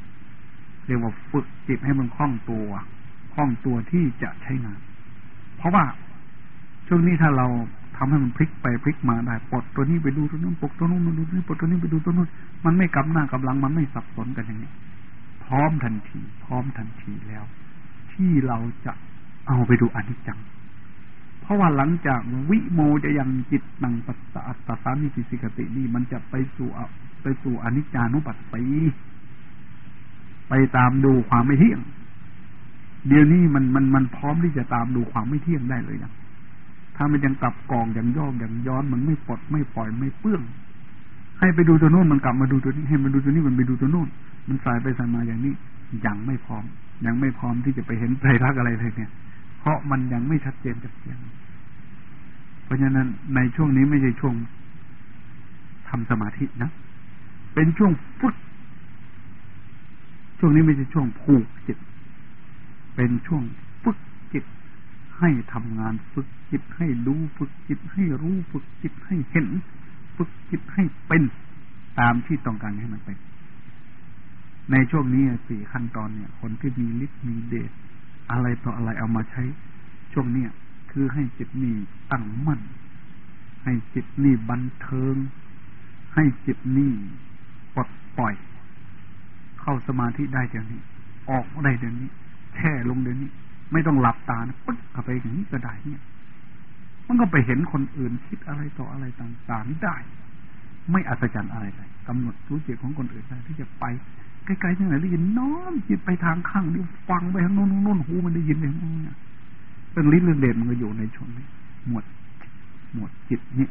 เรียกว่าฝึกจิตให้มันคล่องตัวคล่องตัวที่จะใช้งาน เพราะว่าช่วงนี้ถ้าเราทำให้มันพลิกไปพลิกมาได้ปลดตัวนี้ไปดูตัวนู้นปลดตัวนู้นมาดูตัวนี้ปลดตัวนี้ไปดูตัวนู้นมันไม่กลับหน้ากลับหลังมันไม่สับสนกันอย่างนี้พร้อมทันที พร้อมทันทีแล้ว ที่เราจะเอาไปดูอนิจจัง ราะว่าหลังจากวิโมจะยังจิตนังปัสสะตสามิปิสิกตินี่มันจะไปสู่ไปสู่อนิจจานุปัสสีไปตามดูความไม่เที่ยง เดี๋ยวนี้มันมันมันพร้อมที่จะตามดูความไม่เที่ยงได้เลยอย่างถ้ามันยังกลับกองอย่างย่ออย่างย้อนมันไม่ปลดไม่ปล่อยไม่เปื้อง ให้ไปดูตัวโน้นมันกลับมาดูตัวนี้ ให้มันดูตัวนี้มันไปดูตัวโน้นมันสายไปสายมาอย่างนี้ยังไม่พร้อม ยังไม่พร้อมที่จะไปเห็นไตรลักษณ์อะไรเลยเนี่ย เพราะมันยังไม่ชัดเจนจัดเจนเพราะฉะนั้นในช่วงนี้ไม่ใช่ช่วงทำสมาธินะ เป็นช่วงฝึกช่วงนี้ไม่ใช่ช่วงผูกจิต เป็นช่วงฝึกจิต ให้ทำงานฝึกจิต ให้ดูฝึกจิต ให้รู้ฝึกจิตให้เห็น ฝึกจิตให้เป็นตามที่ต้องการให้มันเป็น ในช่วงนี้สี่ขั้นตอนเนี่ย คนที่มีฤทธิ์มีเดช อะไรต่ออะไรเอามาใช้ช่วงเนี้ยคือให้จิตนี่ตั้งมั่น ให้จิตนี่บันเทิง ให้จิตนี่ปลดปล่อย เข้าสมาธิได้เดี๋ยวนี้ ออกได้เดี๋ยวนี้แช่ลงเดี๋ยวนี้ ไม่ต้องหลับตานะปึ๊กเข้าไปอย่างนี้ก็ได้เนี่ย มันก็ไปเห็นคนอื่นคิดอะไรต่ออะไรต่างๆได้ ไม่อัศจรรย์อะไรเลยกำหนดรู้จิตของคนอื่นได้ที่จะไป ใกลๆที่ไหนได้ยินน้อมจิตไปทางข้างนี้ฟังไปทางโน้นโน้นหูมันได้ยินเองเนี่ยเป็นลิ้นเรื่องเด่นมันก็อยู่ในชนนี้หมวดหมวดจิตเนี่ย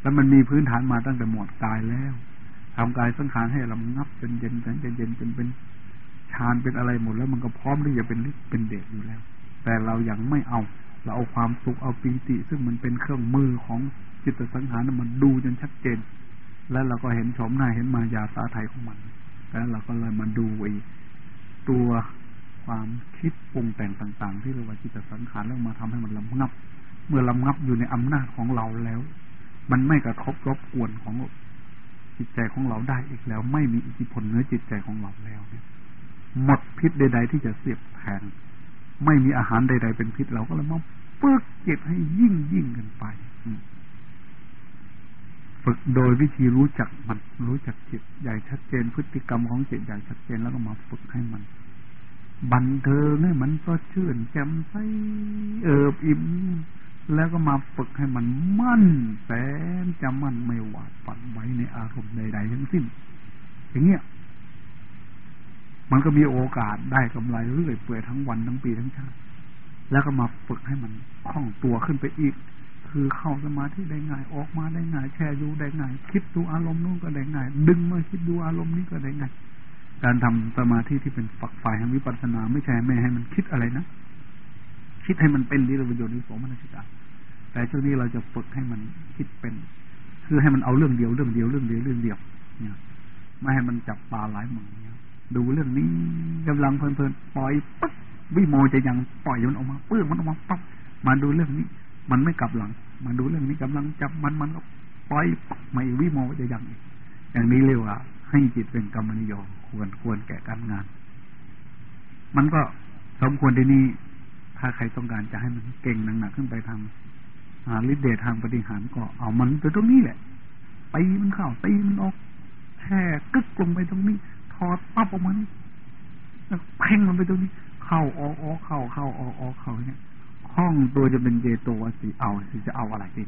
แล้วมันมีพื้นฐานมาตั้งแต่หมวดกายแล้วทำกายสังขารให้ลำงับเป็นเย็นเป็นเย็นเย็นเป็นเป็นฌานเป็นอะไรหมดแล้วมันก็พร้อมที่จะเป็นฤทธิ์เป็นเดชอยู่แล้ว แต่เรายังไม่เอา เราเอาความสุขเอาปีติ ซึ่งมันเป็นเครื่องมือของจิตสังหารมันดูจนชัดเจน แล้วเราก็เห็นชมหน้าเห็นมายาสาไทยของมัน แล้วเราก็เลยมาดูไอ้ตัวความคิดปรุงแต่งต่าง ๆ ที่เรียกว่าจิตสังขารแล้วมาทำให้มันลำงับ เมื่อลำงับอยู่ในอำนาจของเราแล้ว มันไม่กระทบรบกวนของจิตใจของเราได้อีกแล้ว ไม่มีอิทธิพลเนื้อจิตใจของเราแล้วเนี่ยหมดพิษใด ๆ ที่จะเสียบแทงไม่มีอาหารใด ๆ เป็นพิษเราก็เลยมาฝึกจิตให้ยิ่งยิ่งกันไป ฝึกโดยวิธีรู้จักมันรู้จักจิตใหญ่ชัดเจนพฤติกรรมของจิตใหญ่ชัดเจนแล้วก็มาฝึกให้มัน บันเทิงให้มันสดชื่นแจ่มใสเอิบอิ่มแล้วก็มาฝึกให้มันมั่นแสนจะมั่นไม่หวาดฝันไว้ในอารมณ์ใดๆทั้งสิ้น อย่างเงี้ยมันก็มีโอกาสได้กำไรเรื่อยเปื่อยทั้งวันทั้งปีทั้งชาติแล้วก็มาฝึกให้มันคล่องตัวขึ้นไปอีก คือเข้าสมาธิได้ง่ายออกมาได้ง่ายแช่อยู่ได้ง่ายคิดดูอารมณ์นู้นก็ได้ง่าย ดึงมาคิดดูอารมณ์นี้ก็ได้ง่ายการทำสมาธิที่เป็นฝักฝ่ายแห่งวิปัสสนา ไม่ใช่ไม่ให้มันคิดอะไรนะคิดให้มันเป็นที่เราประโยชน์ในสมนัสิกาแต่ช่วงนี้เราจะฝึกให้มันคิดเป็น คือให้มันเอาเรื่องเดียวเรื่องเดียวเรื่องเดียวเรื่องเดียวเนี่ยไม่ให้มันจับปลาหลายมือเนี่ยดูเรื่องนี้กำลังเพลินๆปล่อยปั๊บวิโมจะยังปล่อยมันออกมาเปื้องมันออกมาปั๊บมาดูเรื่องนี้ มันไม่กลับหลังมาดูเรื่องนี้กำลังจับมันมันก็ปล่อยมาอีกวิโมจะยังอย่างนี้เรียกว่าให้จิตเป็นกรรมนิยมควรควรแก่การงาน มันก็สมควรที่นี่ถ้าใครต้องการจะให้มันเก่งหนักๆขึ้นไปทางฤทธิ์เดชทางปฏิหารก็เอามันไปตรงนี้แหละตีมันเข้าตีมันออกแช่กึกลงไปตรงนี้ ถอดปั๊บออกมานี่เพ่งมันไปตรงนี้ เข้าออกออกเข้าเข้าออกออกเข้าเนี่ย ห้องตัวจะเป็นเจโตวสีเอาสิจะเอาอะไรที่